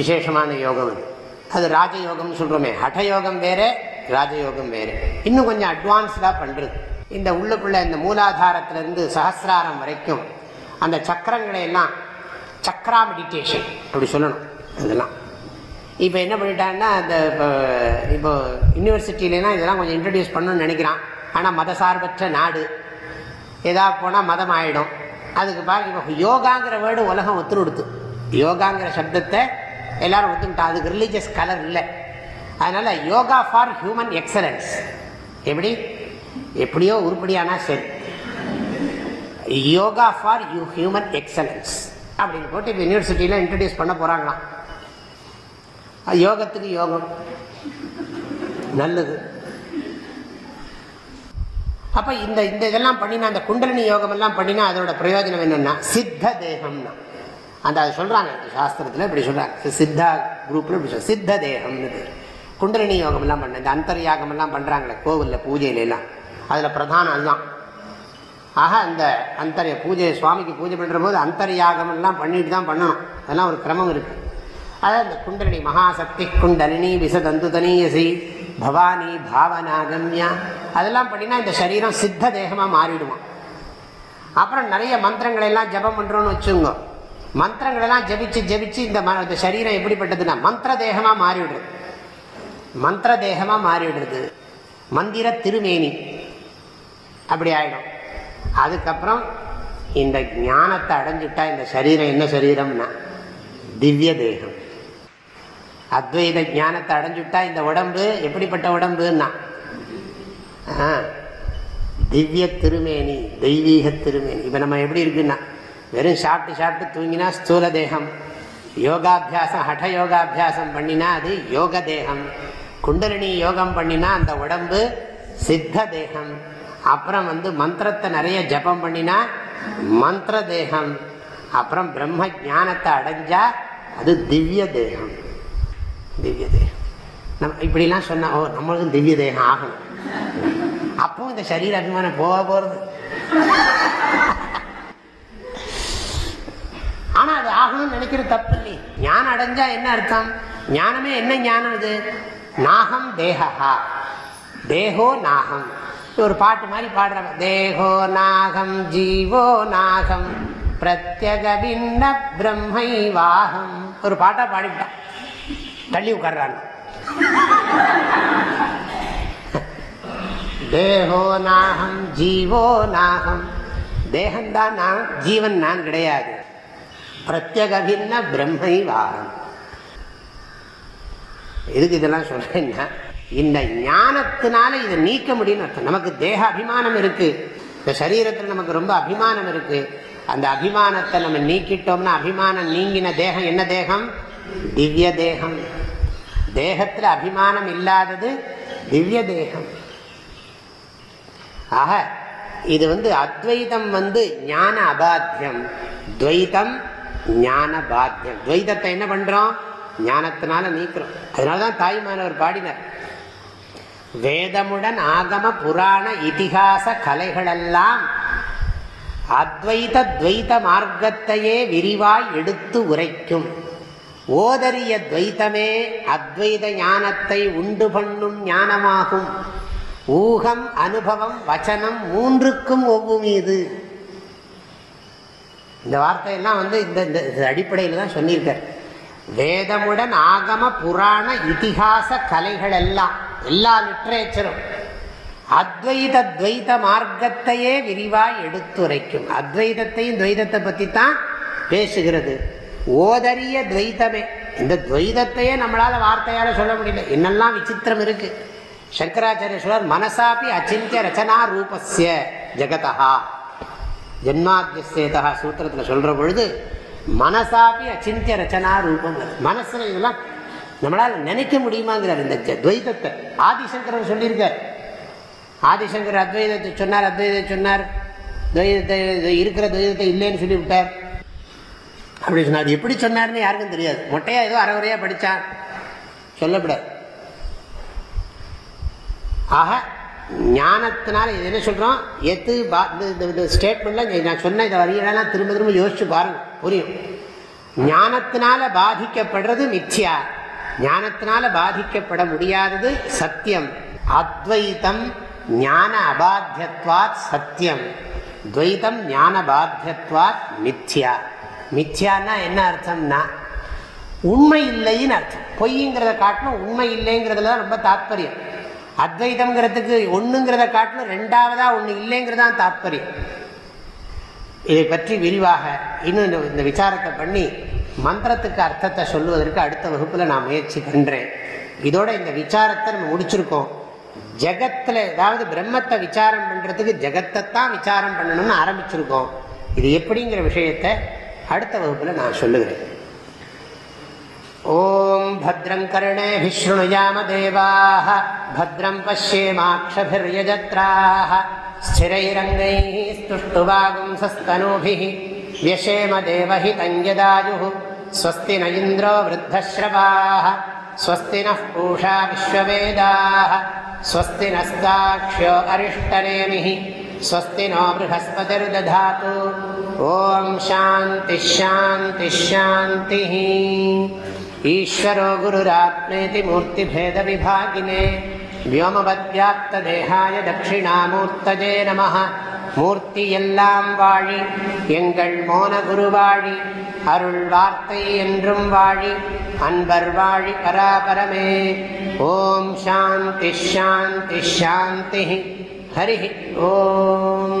Speaker 1: விசேஷமான யோகம் அது அது ராஜயோகம்னு சொல்கிறோமே ஹடயோகம் வேற ராஜயோகம் வேற இன்னும் கொஞ்சம் அட்வான்ஸ்டா பண்ணுறது இந்த உள்ளுக்குள்ள இந்த மூலாதாரத்திலேருந்து சஹசிராரம் வரைக்கும் அந்த சக்கரங்களை எல்லாம் சக்ரா மெடிடேஷன் அப்படி சொல்லணும் அதெல்லாம் இப்போ என்ன பண்ணிட்டான்னா அந்த இப்போ இப்போ யூனிவர்சிட்டியிலாம் இதெல்லாம் கொஞ்சம் இன்ட்ரடியூஸ் பண்ணணும்னு நினைக்கிறான் ஆனால் மதசார்பற்ற நாடு எதாவது போனால் மதம் ஆகிடும் அதுக்கு பாருங்க இப்போ யோகாங்கிற வேர்டு உலகம் கொடுத்து யோகாங்கிற சப்தத்தை எல்லாரும் ஒத்துக்கிட்டா அதுக்கு ரிலீஜியஸ் கலர் இல்லை அதனால் யோகா ஃபார் ஹியூமன் எக்ஸலன்ஸ் எப்படி எப்படியோ உருப்படியானா சரி yoga for you human excellence அப்படின்னு போட்டு இப்போ யூனிவர்சிட்டியில் இன்ட்ரடியூஸ் பண்ண போகிறாங்களாம் யோகத்துக்கு யோகம் நல்லது அப்போ இந்த இதெல்லாம் பண்ணினா அந்த குண்டலினி யோகமெல்லாம் பண்ணினா அதோட பிரயோஜனம் என்னென்னா சித்த தேகம்னா அந்த அதை சொல்கிறாங்க சாஸ்திரத்தில் இப்படி சொல்கிறாங்க சித்தா குரூப்பில் இப்படி சொல் சித்த தேகம்னு குண்டலினி யோகம் யோகமெல்லாம் பண்ண இந்த அந்தர்யாகமெல்லாம் பண்ணுறாங்களே கோவிலில் எல்லாம் அதில் பிரதானம் அதுதான் ஆக அந்த அந்தரிய பூஜை சுவாமிக்கு பூஜை பண்ணுற போது அந்தர்யாகமெல்லாம் பண்ணிட்டு தான் பண்ணணும் அதெல்லாம் ஒரு கிரமம் இருக்குது அதான் இந்த குண்டலினி மகாசக்தி குண்டலினி விசதந்து தனியசி பவானி பாவனாகம்யா அதெல்லாம் பண்ணினா இந்த சரீரம் சித்த தேகமாக மாறிடுவான் அப்புறம் நிறைய மந்திரங்கள் எல்லாம் ஜபம் பண்ணுறோன்னு மந்திரங்கள் மந்திரங்களெல்லாம் ஜபிச்சு ஜபிச்சு இந்த இந்த சரீரம் எப்படிப்பட்டதுன்னா மந்திர தேகமாக மாறிவிடுறது மந்திர தேகமாக மாறிவிடுறது மந்திர திருமேனி அப்படி ஆயிடும் அதுக்கப்புறம் இந்த ஞானத்தை அடைஞ்சிட்டா இந்த சரீரம் என்ன சரீரம்னா திவ்ய தேகம் அத்வைத ஞானத்தை அடைஞ்சுட்டா இந்த உடம்பு எப்படிப்பட்ட உடம்புன்னா திவ்ய திருமேனி தெய்வீக திருமேனி இப்போ நம்ம எப்படி இருக்குன்னா வெறும் சாப்பிட்டு சாப்பிட்டு தூங்கினா ஸ்தூல தேகம் யோகாபியாசம் ஹட யோகாபியாசம் பண்ணினா அது யோக தேகம் குண்டலினி யோகம் பண்ணினா அந்த உடம்பு சித்த தேகம் அப்புறம் வந்து மந்திரத்தை நிறைய ஜபம் பண்ணினா மந்திர தேகம் அப்புறம் பிரம்ம ஜானத்தை அடைஞ்சா அது திவ்ய தேகம் திவ்ய தேகம் நம்ம இப்படிலாம் சொன்னால் ஓ நம்மளுக்கும் திவ்ய தேகம் ஆகணும் அப்பவும் இந்த சரீர அபிமானம் போக போகிறது ஆனால் அது ஆகணும்னு நினைக்கிற தப்பு இல்லை ஞானம் அடைஞ்சா என்ன அர்த்தம் ஞானமே என்ன ஞானம் இது நாகம் தேகா தேகோ நாகம் ஒரு பாட்டு மாதிரி பாடுற தேகோ நாகம் ஜீவோ நாகம் பிரத்யகபின்ன பிரம்மை வாகம் ஒரு பாட்டாக பாடிவிட்டான் தள்ளி உட்கார்றாங்க தேகோ நாகம் ஜீவோ நாகம் தேகம்தான் நான் ஜீவன் நான் கிடையாது பிரத்யகின்ன பிரம்மை வாகம் எதுக்கு இதெல்லாம் சொல்றேன்னா இந்த ஞானத்தினால இதை நீக்க முடியும்னு அர்த்தம் நமக்கு தேக அபிமானம் இருக்கு இந்த சரீரத்தில் நமக்கு ரொம்ப அபிமானம் இருக்கு அந்த அபிமானத்தை நம்ம நீக்கிட்டோம்னா அபிமானம் நீங்கின தேகம் என்ன தேகம் திவ்ய தேகம் தேகத்தில் அபிமானம் இல்லாதது திவ்ய தேகம் ஆக இது வந்து அத்வைதம் வந்து ஞான அபாத்தியம் துவைதம் ஞான பாத்தியம் துவைதத்தை என்ன பண்றோம் ஞானத்தினால நீக்கிறோம் அதனாலதான் தாய்மானவர் பாடினர் வேதமுடன் ஆகம புராண இதிகாச கலைகளெல்லாம் அத்வைத துவைத மார்க்கத்தையே விரிவாய் எடுத்து உரைக்கும் ஓதரிய துவைத்தமே அத்வைத ஞானத்தை உண்டு பண்ணும் ஞானமாகும் ஊகம் அனுபவம் வச்சனம் மூன்றுக்கும் ஒவ்வொரு இந்த வார்த்தையெல்லாம் வந்து இந்த அடிப்படையில் தான் சொல்லியிருக்கார் வேதமுடன் ஆகம புராண இத்திகாச கலைகள் எல்லாம் எல்லா லிட்ரேச்சரும் அத்வைத துவைத மார்க்கத்தையே விரிவாய் எடுத்துரைக்கும் அத்வைதத்தையும் துவைதத்தை பற்றி தான் பேசுகிறது ஓதரிய துவைத்தமே இந்த துவைதத்தையே நம்மளால் வார்த்தையால் சொல்ல முடியல என்னெல்லாம் விசித்திரம் இருக்குது சங்கராச்சாரிய சொல்வார் மனசாப்பி அச்சிந்திய ரச்சனா ரூபஸ்ய ஜெகதா ஜென்மாத்தியசேதா சூத்திரத்தில் சொல்கிற பொழுது மனசாப்பி அச்சிந்திய ரச்சனா ரூபம் மனசில் இதெல்லாம் நம்மளால் நினைக்க முடியுமாங்கிறார் இந்த துவைதத்தை ஆதிசங்கரன் சொல்லியிருக்கார் ஆதிசங்கர் அத்வைதத்தை சொன்னார் அத்வைதத்தை சொன்னார் துவைதத்தை இருக்கிற துவைதத்தை இல்லைன்னு சொல்லிவிட்டார் அப்படி சொன்னார் எப்படி சொன்னார்னு யாருக்கும் தெரியாது மொட்டையாக ஏதோ அறகுறையாக படித்தான் சொல்லப்படாது ஆக ஞானத்தினால இது என்ன சொல்கிறோம் எத்து பா இந்த ஸ்டேட்மெண்ட்டில் நான் சொன்ன இதை வரியெல்லாம் திரும்ப திரும்ப யோசிச்சு பாருங்கள் புரியும் ஞானத்தினால பாதிக்கப்படுறது மித்யா ஞானத்தினால பாதிக்கப்பட முடியாதது சத்தியம் அத்வைத்தம் ஞான அபாத்தியத்வாத் சத்தியம் துவைதம் ஞான பாத்தியத்வாத் மித்யா மித்யான்னா என்ன அர்த்தம்னா உண்மை இல்லைன்னு அர்த்தம் பொய்ங்கிறத காட்டணும் உண்மை இல்லைங்கிறதுல தான் ரொம்ப தாத்பரியம் அத்வைதம்ங்கிறதுக்கு ஒன்றுங்கிறத காட்டணும் ரெண்டாவதா ஒன்று இல்லைங்கிறது தான் தாத்பரியம் இதை பற்றி விரிவாக இன்னும் இந்த விசாரத்தை பண்ணி மந்திரத்துக்கு அர்த்தத்தை சொல்லுவதற்கு அடுத்த வகுப்பில் நான் முயற்சி பண்ணுறேன் இதோட இந்த விசாரத்தை நம்ம முடிச்சிருக்கோம் ஜகத்தில் ஏதாவது பிரம்மத்தை விசாரம் பண்ணுறதுக்கு ஜகத்தை தான் விசாரம் பண்ணணும்னு ஆரம்பிச்சிருக்கோம் இது எப்படிங்கிற விஷயத்தை அடுத்த வகுப்பில் நான் சொல்லுகிறேன் ஓம் भद्रं कर्णे विशृणुयामदेवाः भद्रं पश्येमाक्षभिर्यजत्राः स्थिरैरङ्गैः स्तुष्टुवागुंसस्तनूभिः व्यशेमदेवहितञ्जदायुः स्वस्ति न इन्द्रो वृद्धश्रवाः स्वस्ति नः पूषा विश्ववेदाः स्वस्ति नस्ताक्ष्यो अरिष्टनेमिः स्वस्ति नो बृहस्पतिर्दधातु ஓம் சாந்தி ஷாந்தி ஷாந்தி ஈஸ்வரோ குருராத்மேதி மூர்த்தி பேத விபாகினே வியோமவத்யாப்த தேகாய தட்சிணாமூர்த்தஜே நம மூர்த்தி எல்லாம் வாழி எங்கள் மோன குருவாழி அருள் வார்த்தை என்றும் வாழி அன்பர் வாழி பராபரமே ஓம் சாந்தி ஷாந்தி ஷாந்தி ஹரி ஓம்